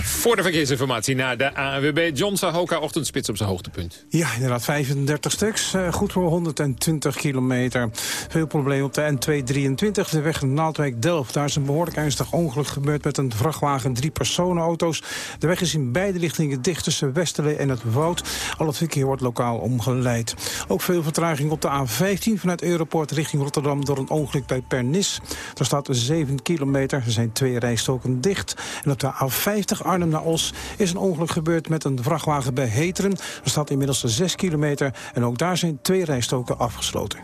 Voor de verkeersinformatie naar de ANWB. John Sahoka, ochtendspits op zijn hoogtepunt. Ja, inderdaad, 35 stuks. Uh, goed voor 120 kilometer. Veel problemen op de N223, de weg Naaldwijk-Delft. Daar is een behoorlijk ernstig ongeluk gebeurd met een vrachtwagen drie personenauto's. De weg is in beide richtingen dicht tussen Westerlee en het Woud. Al het verkeer wordt lokaal omgeleid. Ook veel vertraging op de A15 vanuit Europort richting Rotterdam... door een ongeluk bij Pernis. Er staat 7 kilometer, er zijn twee rijstoken dicht. En op de A50 Arnhem naar Os is een ongeluk gebeurd met een vrachtwagen bij Heteren. Er staat inmiddels 6 kilometer en ook daar zijn twee rijstoken afgesloten.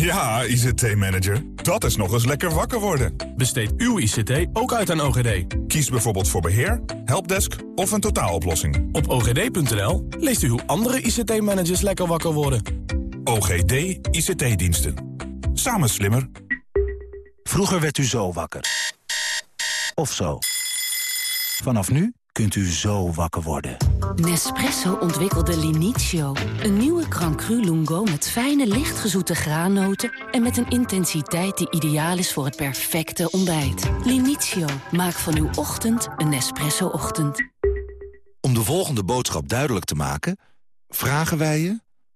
Ja, ICT-manager, dat is nog eens lekker wakker worden. Besteed uw ICT ook uit aan OGD. Kies bijvoorbeeld voor beheer, helpdesk of een totaaloplossing. Op ogd.nl leest u hoe andere ICT-managers lekker wakker worden. OGD ICT-diensten. Samen slimmer. Vroeger werd u zo wakker. Of zo. Vanaf nu kunt u zo wakker worden. Nespresso ontwikkelde Linizio. Een nieuwe Crancru Lungo met fijne, lichtgezoete graannoten... en met een intensiteit die ideaal is voor het perfecte ontbijt. Linizio, maak van uw ochtend een Nespresso-ochtend. Om de volgende boodschap duidelijk te maken... vragen wij je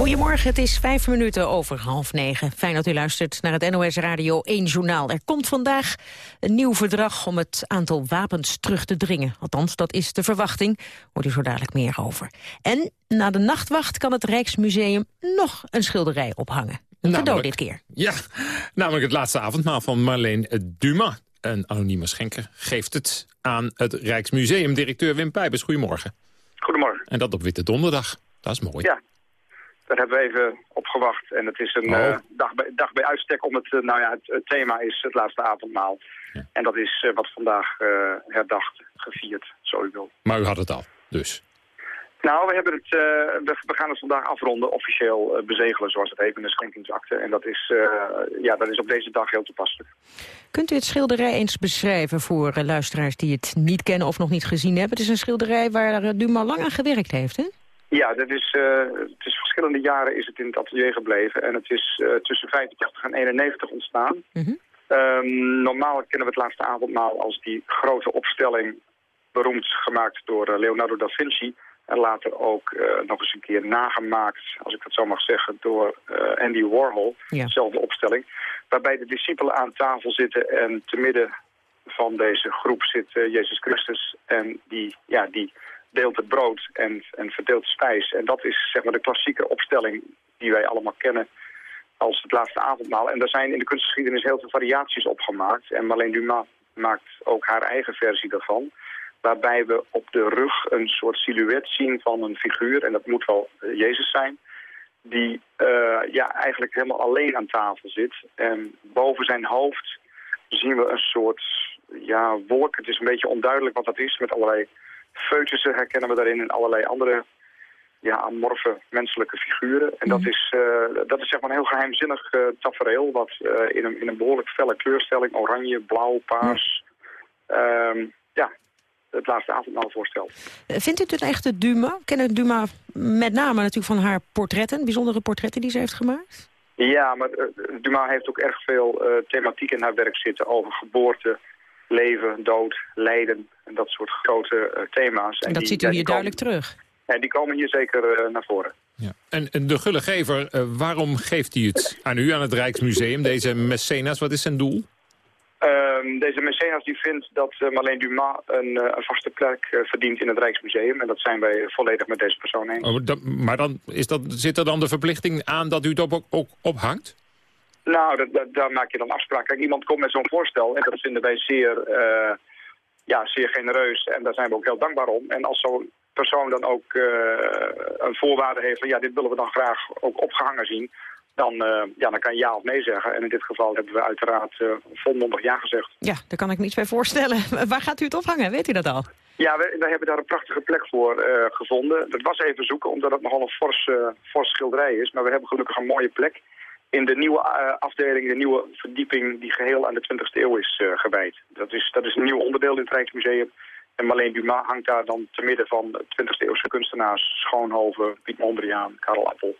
Goedemorgen, het is vijf minuten over half negen. Fijn dat u luistert naar het NOS Radio 1 Journaal. Er komt vandaag een nieuw verdrag om het aantal wapens terug te dringen. Althans, dat is de verwachting. Hoort u zo dadelijk meer over. En na de nachtwacht kan het Rijksmuseum nog een schilderij ophangen. Een cadeau dit keer. Ja, namelijk het laatste avondmaal van Marleen Dumas. Een anonieme schenker geeft het aan het Rijksmuseum. Directeur Wim Pijpers, goedemorgen. Goedemorgen. En dat op Witte Donderdag. Dat is mooi. Ja, daar hebben we even op gewacht. En het is een Oh. eh, dag, bij, dag bij uitstek om het... eh, nou ja, het, het thema is het laatste avondmaal. En dat is eh, wat vandaag eh, herdacht, gevierd, zo u wil. Maar u had het al, dus. Nou, we, hebben het, eh, we, we gaan het vandaag afronden, officieel bezegelen, zoals het heet in de schenkingsakte. En dat is, eh, ja, dat is op deze dag heel toepasselijk. Kunt u het schilderij eens beschrijven voor luisteraars die het niet kennen of nog niet gezien hebben? Het is een schilderij waar Dumas lang aan gewerkt heeft, hè? Ja, dat is, eh, het is verschillende jaren is het in het atelier gebleven. En het is eh, tussen 85 en 91 ontstaan. Ehm, normaal kennen we het laatste avondmaal als die grote opstelling... beroemd gemaakt door eh, Leonardo da Vinci... En later ook nog eens een keer nagemaakt, als ik dat zo mag zeggen, door Andy Warhol. Ja. Dezelfde opstelling. Waarbij de discipelen aan tafel zitten en te midden van deze groep zit Jezus Christus. En die, ja, die deelt het brood en, en verdeelt de spijs. En dat is zeg maar de klassieke opstelling die wij allemaal kennen als het laatste avondmaal. En daar zijn in de kunstgeschiedenis heel veel variaties op gemaakt. En Marlene Dumas maakt ook haar eigen versie daarvan. Waarbij we op de rug een soort silhouet zien van een figuur. En dat moet wel eh, Jezus zijn. Die eh, ja, eigenlijk helemaal alleen aan tafel zit. En boven zijn hoofd zien we een soort ja, wolk. Het is een beetje onduidelijk wat dat is. Met allerlei foetussen herkennen we daarin. En allerlei andere ja, amorfe menselijke figuren. En dat is, eh, dat is zeg maar een heel geheimzinnig eh tafereel. Wat eh, in, een, in een behoorlijk felle kleurstelling, oranje, blauw, paars... ehm, ja, het laatste avondmaal voorstelt. Vindt u het een echte Dumas? Kennen Dumas met name natuurlijk van haar portretten, bijzondere portretten die ze heeft gemaakt? Ja, maar Dumas heeft ook erg veel thematiek in haar werk zitten over geboorte, leven, dood, lijden en dat soort grote eh, thema's. En dat die- ziet u ja, hier komen- duidelijk terug. En die komen hier zeker eh, naar voren. En, en de gullegever, eh, waarom geeft hij het aan u, aan het Rijksmuseum, deze mecenas? Wat is zijn doel? Ehm, deze mecenas die vindt dat uh, Marleen Dumas een, eh, een vaste plek eh, verdient in het Rijksmuseum. En dat zijn wij volledig met deze persoon eens. Oh, maar dan, is dat, zit er dan de verplichting aan dat u het op, ook ophangt? Nou, dat, dat- daar maak je dan afspraken. Kijk, iemand komt met zo'n voorstel en dat vinden wij zeer, eh, ja, zeer genereus. En daar zijn we ook heel dankbaar om. En als zo'n persoon dan ook eh, een voorwaarde heeft van ja, dit willen we dan graag ook opgehangen zien... Dan, eh, ja, dan kan je ja of nee zeggen. En in dit geval hebben we uiteraard volmondig ja gezegd. Ja, daar kan ik me iets bij voorstellen. Waar gaat u het ophangen? Weet u dat al? Ja, we, we hebben daar een prachtige plek voor gevonden. Dat was even zoeken, omdat het nogal een fors, fors schilderij is. Maar we hebben gelukkig een mooie plek in de nieuwe eh, afdeling, de nieuwe verdieping... die geheel aan de 20e eeuw is eh, gewijd. Dat is, dat is een nieuw onderdeel in het Rijksmuseum. En Marleen Dumas hangt daar dan te midden van 20e eeuwse kunstenaars... Schoonhoven, Piet Mondriaan, Karel Appel.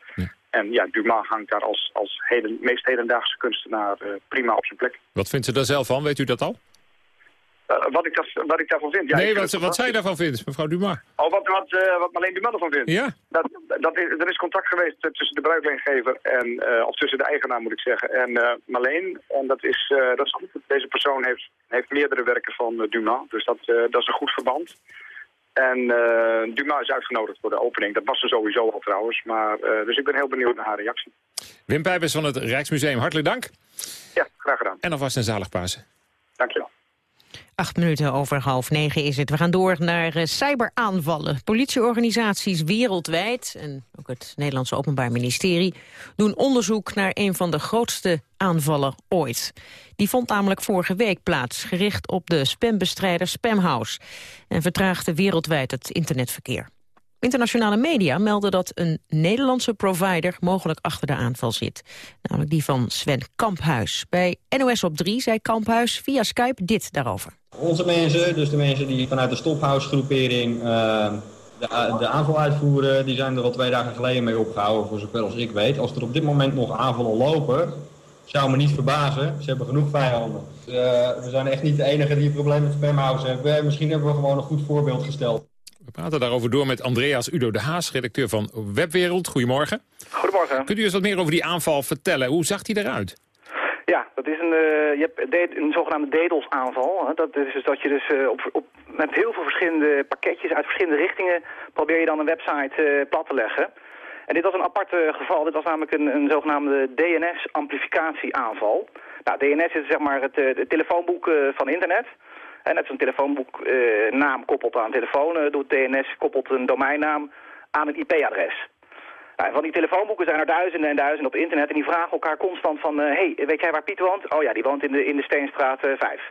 En ja, Dumas hangt daar als, als heden, meest hedendaagse kunstenaar eh, prima op zijn plek. Wat vindt ze daar zelf van? Weet u dat al? Eh, wat, ik dat, wat ik daarvan vind? Ja, nee, wat, wat zij daarvan vindt, mevrouw Dumas. Oh, wat, wat, eh, wat Marleen Dumas ervan vindt? Ja. Dat, dat is, er is contact geweest eh, tussen de bruikleengever en, of tussen de eigenaar moet ik zeggen, en Marleen. En dat is, dat is goed. Deze persoon heeft, heeft meerdere werken van Dumas, dus dat, dat is een goed verband. En eh, Dumas is uitgenodigd voor de opening. Dat was ze sowieso al trouwens, maar dus ik ben heel benieuwd naar haar reactie. Wim Pijpers van het Rijksmuseum, hartelijk dank. Ja, graag gedaan. En alvast een zalig Pasen. Dankjewel. Acht minuten over half negen is het. We gaan door naar uh, cyberaanvallen. Politieorganisaties wereldwijd en ook het Nederlandse Openbaar Ministerie... doen onderzoek naar een van de grootste aanvallen ooit. Die vond namelijk vorige week plaats, gericht op de spambestrijder Spamhouse... en vertraagde wereldwijd het internetverkeer. Internationale media melden dat een Nederlandse provider mogelijk achter de aanval zit. Namelijk die van Sven Kamphuis. Bij NOS op 3 zei Kamphuis via Skype dit daarover. Onze mensen, dus de mensen die vanuit de Stophouse-groepering uh, de, de, aanval uitvoeren... die zijn er al twee dagen geleden mee opgehouden, voor zover als ik weet. Als er op dit moment nog aanvallen lopen, zou me niet verbazen. Ze hebben genoeg vijanden. Uh, we zijn echt niet de enige die een probleem met Spamhouse hebben. Misschien hebben we gewoon een goed voorbeeld gesteld. We praten daarover door met Andreas Udo de Haas, redacteur van Webwereld. Goedemorgen. Goedemorgen. Kunt u eens wat meer over die aanval vertellen? Hoe zag die eruit? Ja, dat is een, uh, je hebt een zogenaamde DDoS-aanval. Dat is dus dat je dus uh, op, op, met heel veel verschillende pakketjes uit verschillende richtingen probeer je dan een website uh, plat te leggen. En dit was een apart geval. Dit was namelijk een, een zogenaamde DNS-amplificatieaanval. Nou, DNS is zeg maar het, het telefoonboek van internet. En net zo'n telefoonboeknaam koppelt aan telefoon, doet DNS koppelt een domeinnaam aan een IP-adres. Nou, van die telefoonboeken zijn er duizenden en duizenden op internet en die vragen elkaar constant van... hé, hey, weet jij waar Piet woont? Oh ja, die woont in de, in de Steenstraat uh, 5.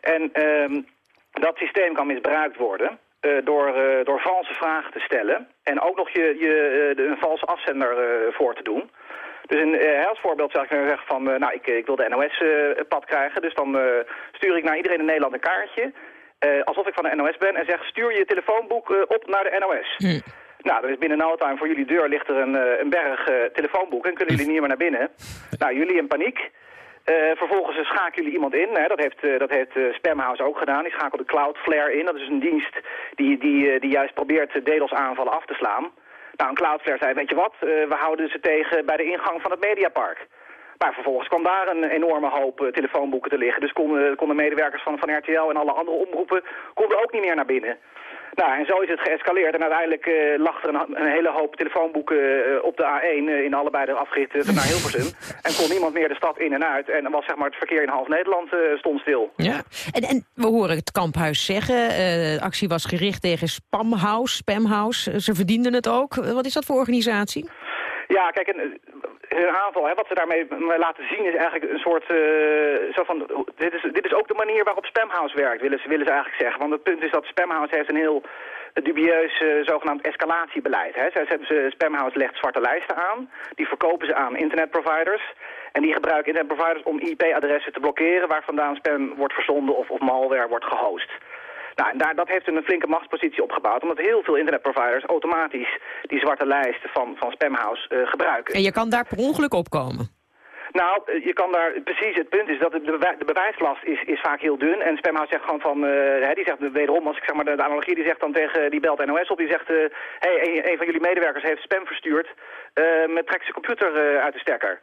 En um, dat systeem kan misbruikt worden door, door valse vragen te stellen... en ook nog je, je, een valse afzender voor te doen... Dus een uh, als voorbeeld zou ik zeggen van, uh, nou, ik, ik wil de NOS-pad krijgen. Dus dan stuur ik naar iedereen in Nederland een kaartje. alsof ik van de NOS ben en zeg, stuur je telefoonboek op naar de NOS. Hm. Nou, er is binnen no time voor jullie deur ligt er een, een berg telefoonboeken en kunnen jullie niet meer naar binnen. Nou, jullie in paniek. Vervolgens schakelen jullie iemand in. Hè. Dat heeft, dat heeft Spamhouse ook gedaan. Die schakelde Cloudflare in. Dat is een dienst die, die, die juist probeert DDoS aanvallen af te slaan. Nou, een Cloudflare zei, weet je wat, uh, we houden ze tegen bij de ingang van het Mediapark. Maar vervolgens kwam daar een enorme hoop uh, telefoonboeken te liggen. Dus konden, konden medewerkers van, van RTL en alle andere omroepen konden ook niet meer naar binnen. Nou, en zo is het geëscaleerd. En uiteindelijk uh, lag er een, een, hele hoop telefoonboeken uh, op de A1 uh, in allebei de africhten naar Hilversum. en kon niemand meer de stad in en uit. En was zeg maar het verkeer in half Nederland stond stil. Ja, en, en we horen het kamphuis zeggen. de actie was gericht tegen Spamhouse, Spamhouse. Ze verdienden het ook. Wat is dat voor organisatie? Ja, kijk, een, hun aanval, hè, wat ze daarmee laten zien is eigenlijk een soort... Uh, zo van, dit, is, dit is ook de manier waarop Spamhouse werkt, willen ze, willen ze eigenlijk zeggen. Want het punt is dat Spamhouse heeft een heel dubieus uh, zogenaamd escalatiebeleid. Hè. Ze, ze, Spamhouse legt zwarte lijsten aan, die verkopen ze aan internetproviders... En die gebruiken internetproviders om IP-adressen te blokkeren... waar vandaan spam wordt verzonden of, of malware wordt gehost. Nou, en daar, dat heeft een flinke machtspositie opgebouwd, omdat heel veel internetproviders automatisch die zwarte lijst van, van Spamhouse uh, gebruiken. En je kan daar per ongeluk opkomen? Nou, je kan daar, precies, het punt is dat de, de bewijslast is, is vaak heel dun. En Spamhouse zegt gewoon van, uh, die zegt wederom, als ik zeg maar de, de, analogie, die zegt dan tegen, die belt NOS op, die zegt, hé, uh, hey, een, een, van jullie medewerkers heeft spam verstuurd, met trek zijn computer uit de stekker.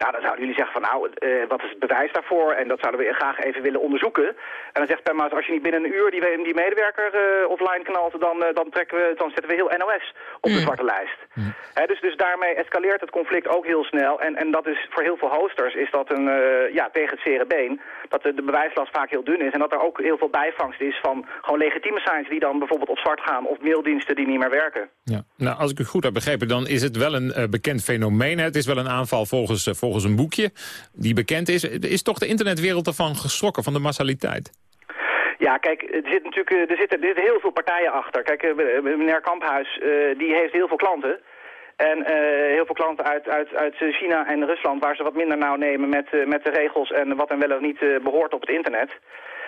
Nou, dan zouden jullie zeggen van nou, uh, wat is het bewijs daarvoor? En dat zouden we graag even willen onderzoeken. En dan zegt Pemma's, als je niet binnen een uur die, die medewerker uh, offline knalt, dan, uh, dan, trekken we, dan zetten we heel NOS op de zwarte lijst. Mm. He, dus, dus daarmee escaleert het conflict ook heel snel. En, en dat is voor heel veel hosters is dat een, ja, tegen het zere been. Dat de, de, bewijslast vaak heel dun is. En dat er ook heel veel bijvangst is van gewoon legitieme sites die dan bijvoorbeeld op zwart gaan. Of maildiensten die niet meer werken. Ja. Nou, als ik het goed heb begrepen, dan is het wel een bekend fenomeen. Hè? Het is wel een aanval volgens volgens een boekje die bekend is. Is toch de internetwereld ervan geschrokken, van de massaliteit? Ja, kijk, er, zit natuurlijk, eh, er, zitten, er zitten heel veel partijen achter. Kijk, eh, meneer Kamphuis, uh, die heeft heel veel klanten. En heel veel klanten uit, uit, uit China en Rusland waar ze wat minder nauw nemen met, met de regels en wat dan wel of niet behoort op het internet.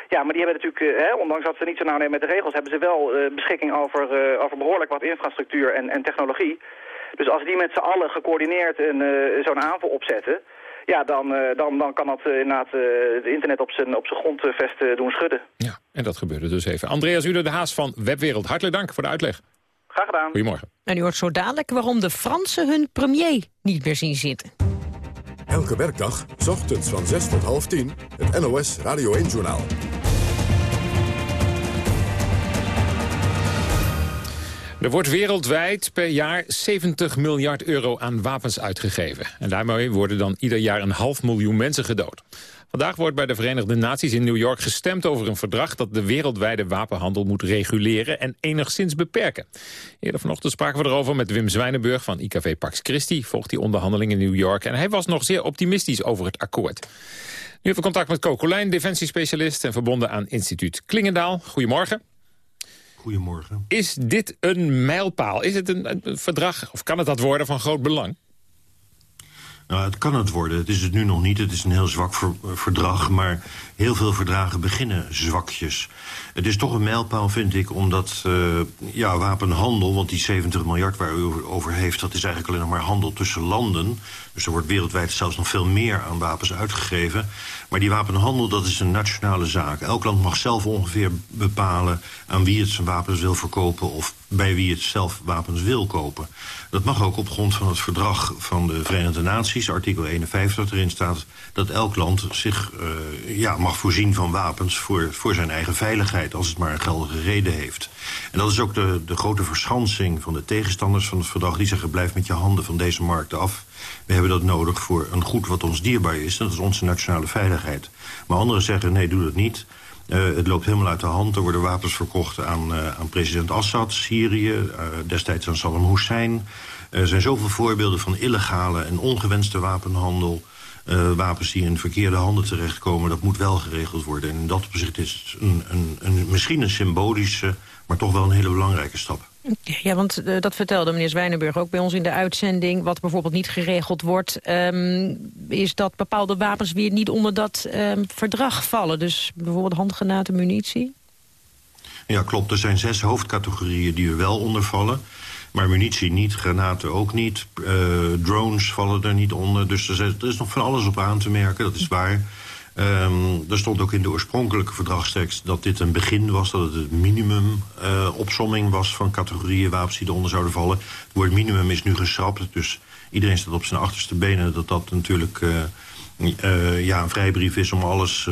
Ja, maar die hebben natuurlijk, hè, ondanks dat ze niet zo nauw nemen met de regels, hebben ze wel beschikking over, over behoorlijk wat infrastructuur en, en technologie. Dus als die met z'n allen gecoördineerd een, zo'n aanval opzetten, ja, dan, uh, dan, dan kan dat uh, inderdaad het internet op zijn, op zijn grondvest doen schudden. Ja, en dat gebeurde dus even. Andreas Ude de Haas van Webwereld, hartelijk dank voor de uitleg. Graag gedaan. Goedemorgen. En u hoort zo dadelijk waarom de Fransen hun premier niet meer zien zitten. Elke werkdag, s ochtends van 6 tot half 10, het NOS Radio 1-journaal. Er wordt wereldwijd per jaar 70 miljard euro aan wapens uitgegeven. En daarmee worden dan ieder jaar een half miljoen mensen gedood. Vandaag wordt bij de Verenigde Naties in New York gestemd over een verdrag dat de wereldwijde wapenhandel moet reguleren en enigszins beperken. Eerder vanochtend spraken we erover met Wim Zwijnenburg van IKV Pax Christi, volgt die onderhandeling in New York en hij was nog zeer optimistisch over het akkoord. Nu hebben we contact met Co Colijn, defensiespecialist en verbonden aan instituut Klingendaal. Goedemorgen. Goedemorgen. Is dit een mijlpaal? Is het een, een verdrag, of kan het dat worden van groot belang? Nou, het kan het worden. Het is het nu nog niet. Het is een heel zwak verdrag. Maar heel veel verdragen beginnen zwakjes. Het is toch een mijlpaal, vind ik, omdat uh, ja, wapenhandel... want die 70 miljard waar u over heeft... dat is eigenlijk alleen nog maar handel tussen landen. Dus er wordt wereldwijd zelfs nog veel meer aan wapens uitgegeven. Maar die wapenhandel, dat is een nationale zaak. Elk land mag zelf ongeveer bepalen aan wie het zijn wapens wil verkopen... of bij wie het zelf wapens wil kopen. Dat mag ook op grond van het verdrag van de Verenigde Naties, artikel 51, erin staat dat elk land zich uh, ja, mag voorzien van wapens voor, voor zijn eigen veiligheid, als het maar een geldige reden heeft. En dat is ook de, de grote verschansing van de tegenstanders van het verdrag, die zeggen blijf met je handen van deze markten af. We hebben dat nodig voor een goed wat ons dierbaar is, dat is onze nationale veiligheid. Maar anderen zeggen nee, doe dat niet. Uh, het loopt helemaal uit de hand. Er worden wapens verkocht aan, uh, aan president Assad, Syrië, uh, destijds aan Saddam Hussein. Er zijn zoveel voorbeelden van illegale en ongewenste wapenhandel. wapens die in verkeerde handen terechtkomen, dat moet wel geregeld worden. En in dat opzicht is het een, een, een, misschien een symbolische, maar toch wel een hele belangrijke stap. Ja, want uh, dat vertelde meneer Zwijnenburg ook bij ons in de uitzending. Wat bijvoorbeeld niet geregeld wordt, um, is dat bepaalde wapens weer niet onder dat um, verdrag vallen. Dus bijvoorbeeld handgranaten, munitie. Ja, klopt. Er zijn zes hoofdcategorieën die er wel onder vallen. Maar munitie niet, granaten ook niet. Uh, drones vallen er niet onder. Dus er is, er is nog van alles op aan te merken, dat is waar. Um, er stond ook in de oorspronkelijke verdragstekst dat dit een begin was... dat het een minimum uh, opsomming was van categorieën wapens die eronder zouden vallen. Het woord minimum is nu geschrapt, dus iedereen staat op zijn achterste benen... dat dat natuurlijk uh, uh, ja, een vrijbrief is om alles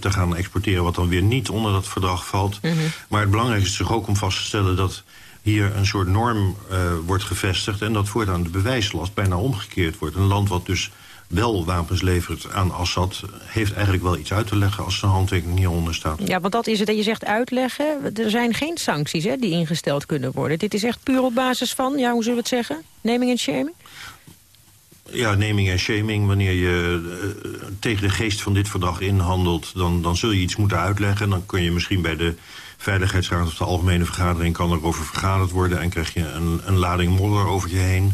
te gaan exporteren... wat dan weer niet onder dat verdrag valt. Mm -hmm. Maar het belangrijkste is toch ook om vast te stellen... dat hier een soort norm wordt gevestigd... en dat voortaan de bewijslast bijna omgekeerd wordt. Een land wat dus wel wapens levert aan Assad... heeft eigenlijk wel iets uit te leggen als zijn handtekening hieronder staat. Ja, want dat is het. En je zegt uitleggen. Er zijn geen sancties hè, die ingesteld kunnen worden. Dit is echt puur op basis van, ja, hoe zullen we het zeggen? Naming en shaming? Ja, naming en shaming. Wanneer je uh, tegen de geest van dit verdrag inhandelt... Dan, dan zul je iets moeten uitleggen. Dan kun je misschien bij de Veiligheidsraad of de Algemene Vergadering... kan er over vergaderd worden en krijg je een, een lading modder over je heen...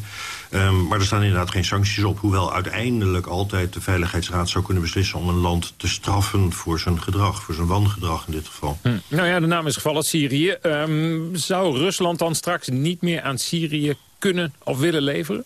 Um, maar er staan inderdaad geen sancties op. Hoewel uiteindelijk altijd de Veiligheidsraad zou kunnen beslissen... om een land te straffen voor zijn gedrag, voor zijn wangedrag in dit geval. Hm. Nou ja, de naam is gevallen Syrië. Um, zou Rusland dan straks niet meer aan Syrië kunnen of willen leveren?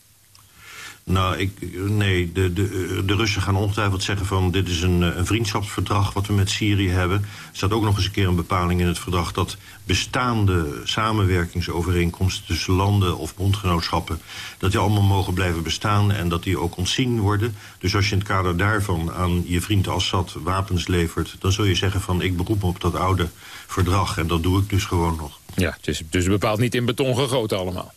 Nou, ik, nee, de, de, de Russen gaan ongetwijfeld zeggen van... dit is een, een vriendschapsverdrag wat we met Syrië hebben. Er staat ook nog eens een keer een bepaling in het verdrag... dat bestaande samenwerkingsovereenkomsten tussen landen of bondgenootschappen... dat die allemaal mogen blijven bestaan en dat die ook ontzien worden. Dus als je in het kader daarvan aan je vriend Assad wapens levert... dan zul je zeggen van ik beroep me op dat oude verdrag. En dat doe ik dus gewoon nog. Ja, het is dus bepaald niet in beton gegoten allemaal.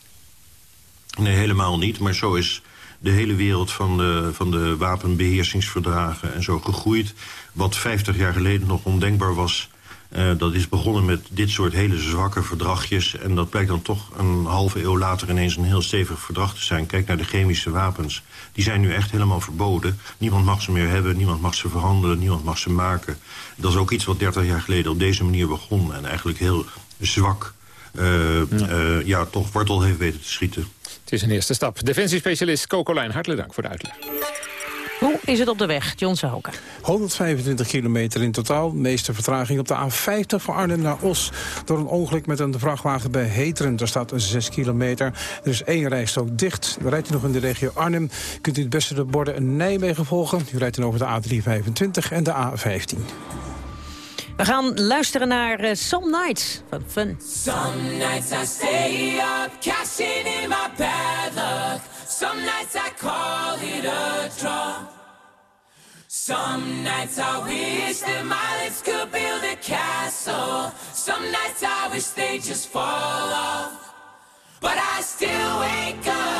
Nee, helemaal niet. Maar zo is de hele wereld van de, van de wapenbeheersingsverdragen en zo gegroeid. Wat 50 jaar geleden nog ondenkbaar was... Uh, dat is begonnen met dit soort hele zwakke verdragjes... en dat blijkt dan toch een halve eeuw later ineens een heel stevig verdrag te zijn. Kijk naar de chemische wapens. Die zijn nu echt helemaal verboden. Niemand mag ze meer hebben, niemand mag ze verhandelen, niemand mag ze maken. Dat is ook iets wat 30 jaar geleden op deze manier begon... en eigenlijk heel zwak uh, ja. Uh, ja, toch wortel heeft weten te schieten. Het is een eerste stap. Defensiespecialist Coco Lijn, hartelijk dank voor de uitleg. Hoe is het op de weg, John Sahoka? 125 kilometer in totaal. De meeste vertraging op de A50 van Arnhem naar Os. Door een ongeluk met een vrachtwagen bij Heteren. Daar staat 6 kilometer. Er is één rijstrook dicht. Dan rijdt u nog in de regio Arnhem. Kunt u het beste de borden Nijmegen volgen. U rijdt dan over de A325 en de A15. We gaan luisteren naar uh, Some Nights van Fun. Some nights I stay up, cashing in my bad luck. Some nights I call it a draw. Some nights I wish that my lips could build a castle. Some nights I wish they just fall off. found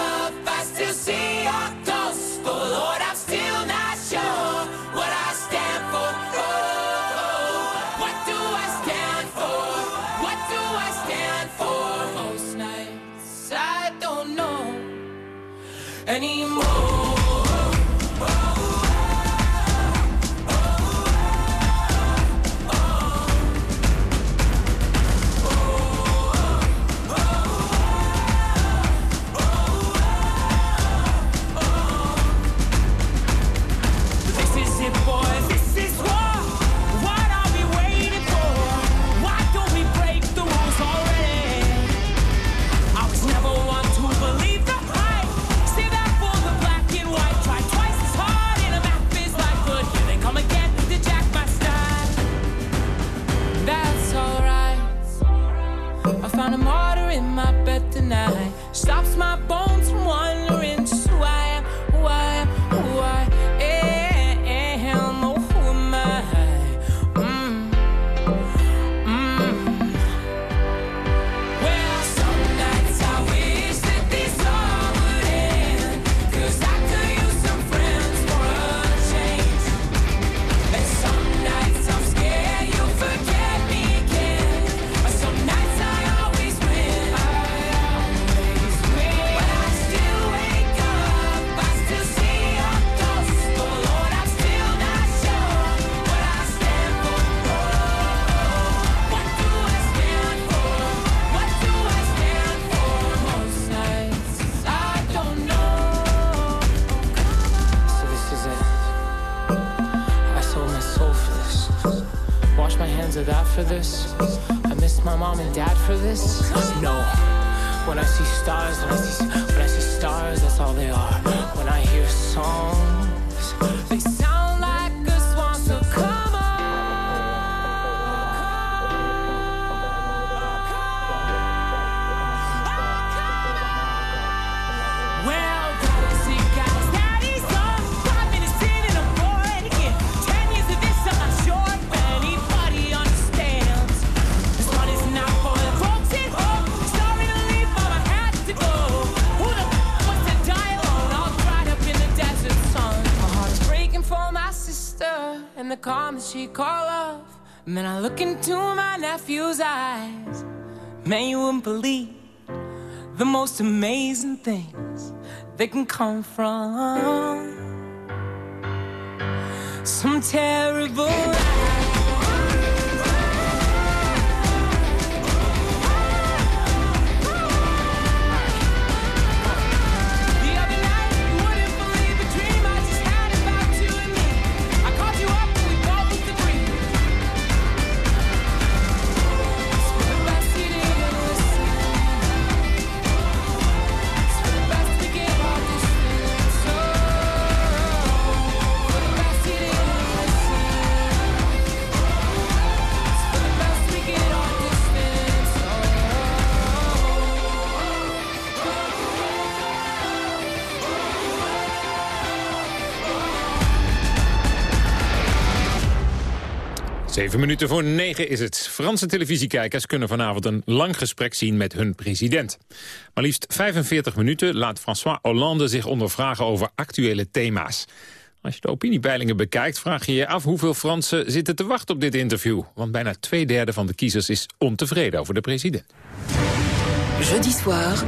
of that for this. I miss my mom and dad for this. No. When I see stars, when I see, when I see stars, that's all they are. When I hear songs, They and the calm that she call love. Then I look into my nephew's eyes. Man, you wouldn't believe the most amazing things that can come from some terrible Zeven minuten voor negen is het. Franse televisiekijkers kunnen vanavond een lang gesprek zien met hun president. Maar liefst 45 minuten laat François Hollande zich ondervragen over actuele thema's. Als je de opiniepeilingen bekijkt, vraag je je af hoeveel Fransen zitten te wachten op dit interview. Want bijna twee derde van de kiezers is ontevreden over de president. Jeudi soir,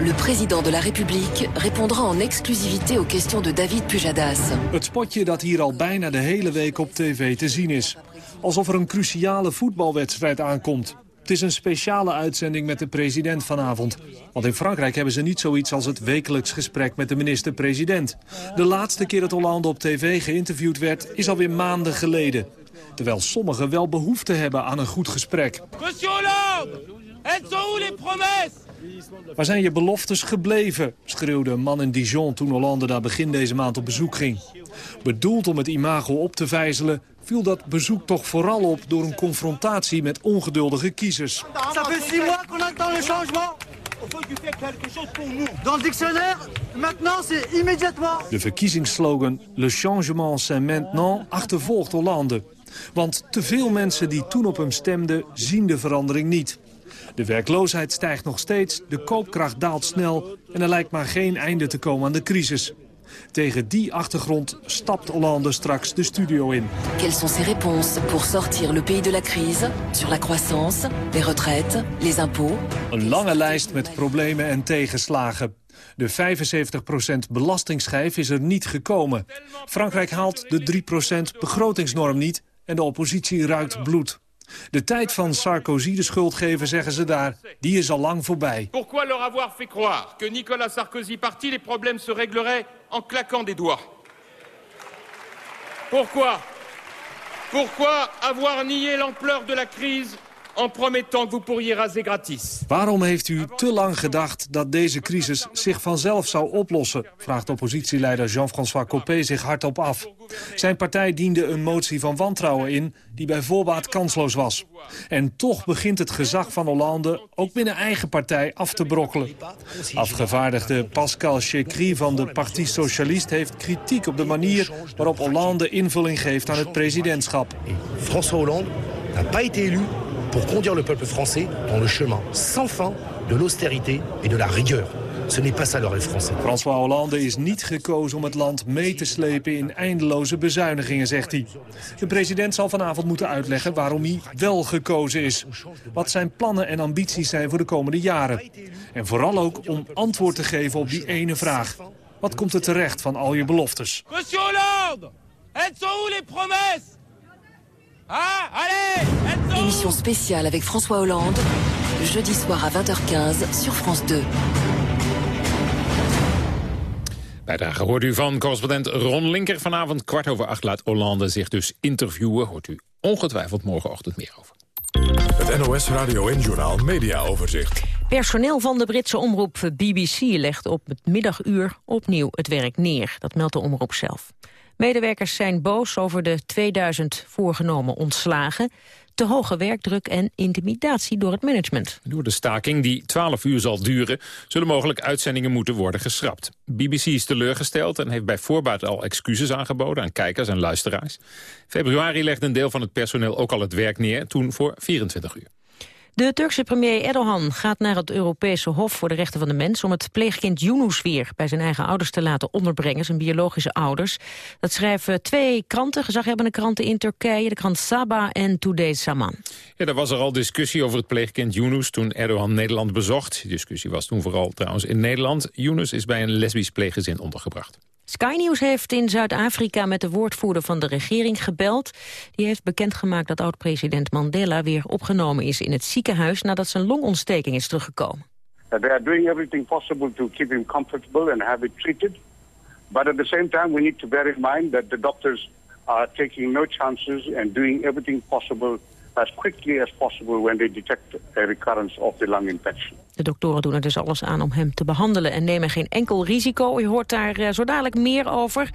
le président de la République répondra en exclusivité aux questions de David Pujadas. Het spotje dat hier al bijna de hele week op tv te zien is. Alsof er een cruciale voetbalwedstrijd aankomt. Het is een speciale uitzending met de president vanavond. Want in Frankrijk hebben ze niet zoiets als het wekelijks gesprek met de minister-president. De laatste keer dat Hollande op tv geïnterviewd werd is alweer maanden geleden. Terwijl sommigen wel behoefte hebben aan een goed gesprek. Monsieur Hollande, les promesses Waar zijn je beloftes gebleven? schreeuwde een man in Dijon toen Hollande daar begin deze maand op bezoek ging. Bedoeld om het imago op te vijzelen, viel dat bezoek toch vooral op door een confrontatie met ongeduldige kiezers. De verkiezingsslogan Le changement c'est maintenant achtervolgt Hollande. Want te veel mensen die toen op hem stemden zien de verandering niet. De werkloosheid stijgt nog steeds, de koopkracht daalt snel... en er lijkt maar geen einde te komen aan de crisis. Tegen die achtergrond stapt Hollande straks de studio in. Quelles sont ses réponses pour sortir le pays de la crise Sur la croissance, les retraites, les impôts Een lange lijst met problemen en tegenslagen. De 75% belastingsschijf is er niet gekomen. Frankrijk haalt de 3% begrotingsnorm niet en de oppositie ruikt bloed. De tijd van Sarkozy de schuld geven, zeggen ze daar, die is al lang voorbij. Pourquoi leur avoir fait croire que Nicolas Sarkozy parti, les problèmes se régleraient en claquant des doigts Pourquoi Pourquoi avoir nié l'ampleur de la crise en promettant que vous pourriez raser gratis. Waarom heeft u te lang gedacht dat deze crisis zich vanzelf zou oplossen? Vraagt oppositieleider Jean-François Copé zich hardop af. Zijn partij diende een motie van wantrouwen in die bij voorbaat kansloos was. En toch begint het gezag van Hollande ook binnen eigen partij af te brokkelen. Afgevaardigde Pascal Chécry van de Parti Socialiste heeft kritiek op de manier waarop Hollande invulling geeft aan het presidentschap. François Hollande n'a pas été élu pour conduire le peuple français dans le chemin sans fin de l'austérité et de la rigueur. Ce n'est pas ça le rêve français. François Hollande is niet gekozen om het land mee te slepen in eindeloze bezuinigingen, zegt hij. De president zal vanavond moeten uitleggen waarom hij wel gekozen is. Wat zijn plannen en ambities zijn voor de komende jaren. En vooral ook om antwoord te geven op die ene vraag. Wat komt er terecht van al je beloftes? Monsieur Hollande, elles sont où les promesses Ah, allez Émission spéciale avec François Hollande, jeudi soir à 20h15 sur France 2. Bijdrage hoort u van correspondent Ron Linker. Vanavond kwart over acht laat Hollande zich dus interviewen. Hoort u ongetwijfeld morgenochtend meer over. Het NOS Radio en Journaal Media Overzicht. Personeel van de Britse omroep BBC legt op het middaguur opnieuw het werk neer. Dat meldt de omroep zelf. Medewerkers zijn boos over de 2000 voorgenomen ontslagen, te hoge werkdruk en intimidatie door het management. Door de staking, die 12 uur zal duren, zullen mogelijk uitzendingen moeten worden geschrapt. BBC is teleurgesteld en heeft bij voorbaat al excuses aangeboden aan kijkers en luisteraars. Februari legde een deel van het personeel ook al het werk neer, toen voor 24 uur. De Turkse premier Erdogan gaat naar het Europese Hof voor de Rechten van de Mens... om het pleegkind Yunus weer bij zijn eigen ouders te laten onderbrengen, zijn biologische ouders. Dat schrijven twee kranten, gezaghebbende kranten in Turkije... de krant Saba en Today Saman. Ja, er was er al discussie over het pleegkind Yunus toen Erdogan Nederland bezocht. Die discussie was toen vooral trouwens in Nederland. Yunus is bij een lesbisch pleeggezin ondergebracht. Sky News heeft in Zuid-Afrika met de woordvoerder van de regering gebeld. Die heeft bekendgemaakt dat oud-president Mandela weer opgenomen is in het ziekenhuis nadat zijn longontsteking is teruggekomen. They are doing everything possible to keep him comfortable and have it treated. But at the same time, we need to bear in mind that the doctors are taking no chances and doing everything possible as quickly as possible when they detect a recurrence of the lung infection. De doktoren doen er dus alles aan om hem te behandelen en nemen geen enkel risico. Je hoort daar eh, zo dadelijk meer over.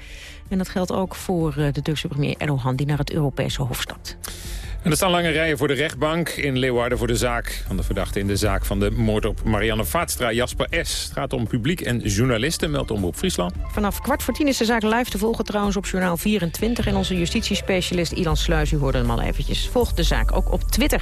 En dat geldt ook voor eh, de Turkse premier Erdogan die naar het Europese Hof stapt. En er staan lange rijen voor de rechtbank in Leeuwarden voor de zaak van de verdachte in de zaak van de moord op Marianne Vaatstra, Jasper S. Het gaat om publiek en journalisten, meldt Omroep Friesland. Vanaf kwart voor tien is de zaak live te volgen trouwens op journaal 24. En onze justitiespecialist Ilan Sluis, u hoorde hem al eventjes, volgt de zaak ook op Twitter.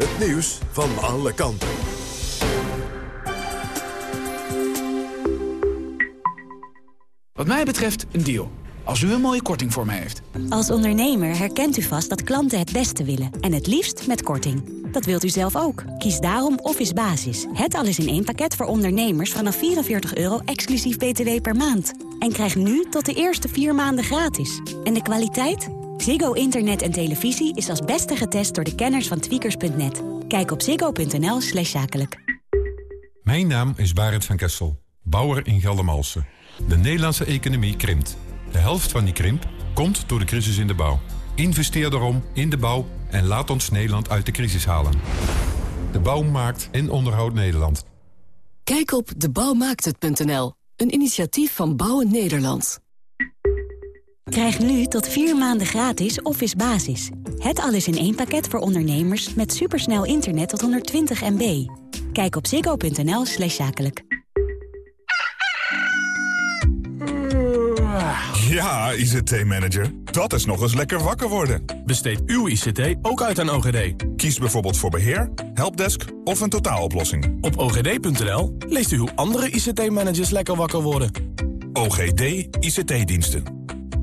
Het nieuws van alle kanten. Wat mij betreft een deal. Als u een mooie korting voor mij heeft. Als ondernemer herkent u vast dat klanten het beste willen. En het liefst met korting. Dat wilt u zelf ook. Kies daarom Office Basis. Het alles in één pakket voor ondernemers vanaf 44 euro exclusief btw per maand. En krijg nu tot de eerste vier maanden gratis. En de kwaliteit? Ziggo Internet en televisie is als beste getest door de kenners van tweakers.net. Kijk op ziggo.nl slash zakelijk. Mijn naam is Barend van Kessel, bouwer in Geldermalsen. De Nederlandse economie krimpt. De helft van die krimp komt door de crisis in de bouw. Investeer daarom in de bouw en laat ons Nederland uit de crisis halen. De bouw maakt en onderhoudt Nederland. Kijk op debouwmaakthet.nl, een initiatief van Bouwen Nederland. Krijg nu tot vier maanden gratis Office Basis. Het alles in één pakket voor ondernemers met supersnel internet tot 120 MB. Kijk op ziggo.nl slash zakelijk. Ja, ICT-manager. Dat is nog eens lekker wakker worden. Besteed uw ICT ook uit aan OGD. Kies bijvoorbeeld voor beheer, helpdesk of een totaaloplossing. Op ogd.nl leest u hoe andere ICT-managers lekker wakker worden. OGD ICT-diensten.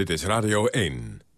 Dit is Radio 1.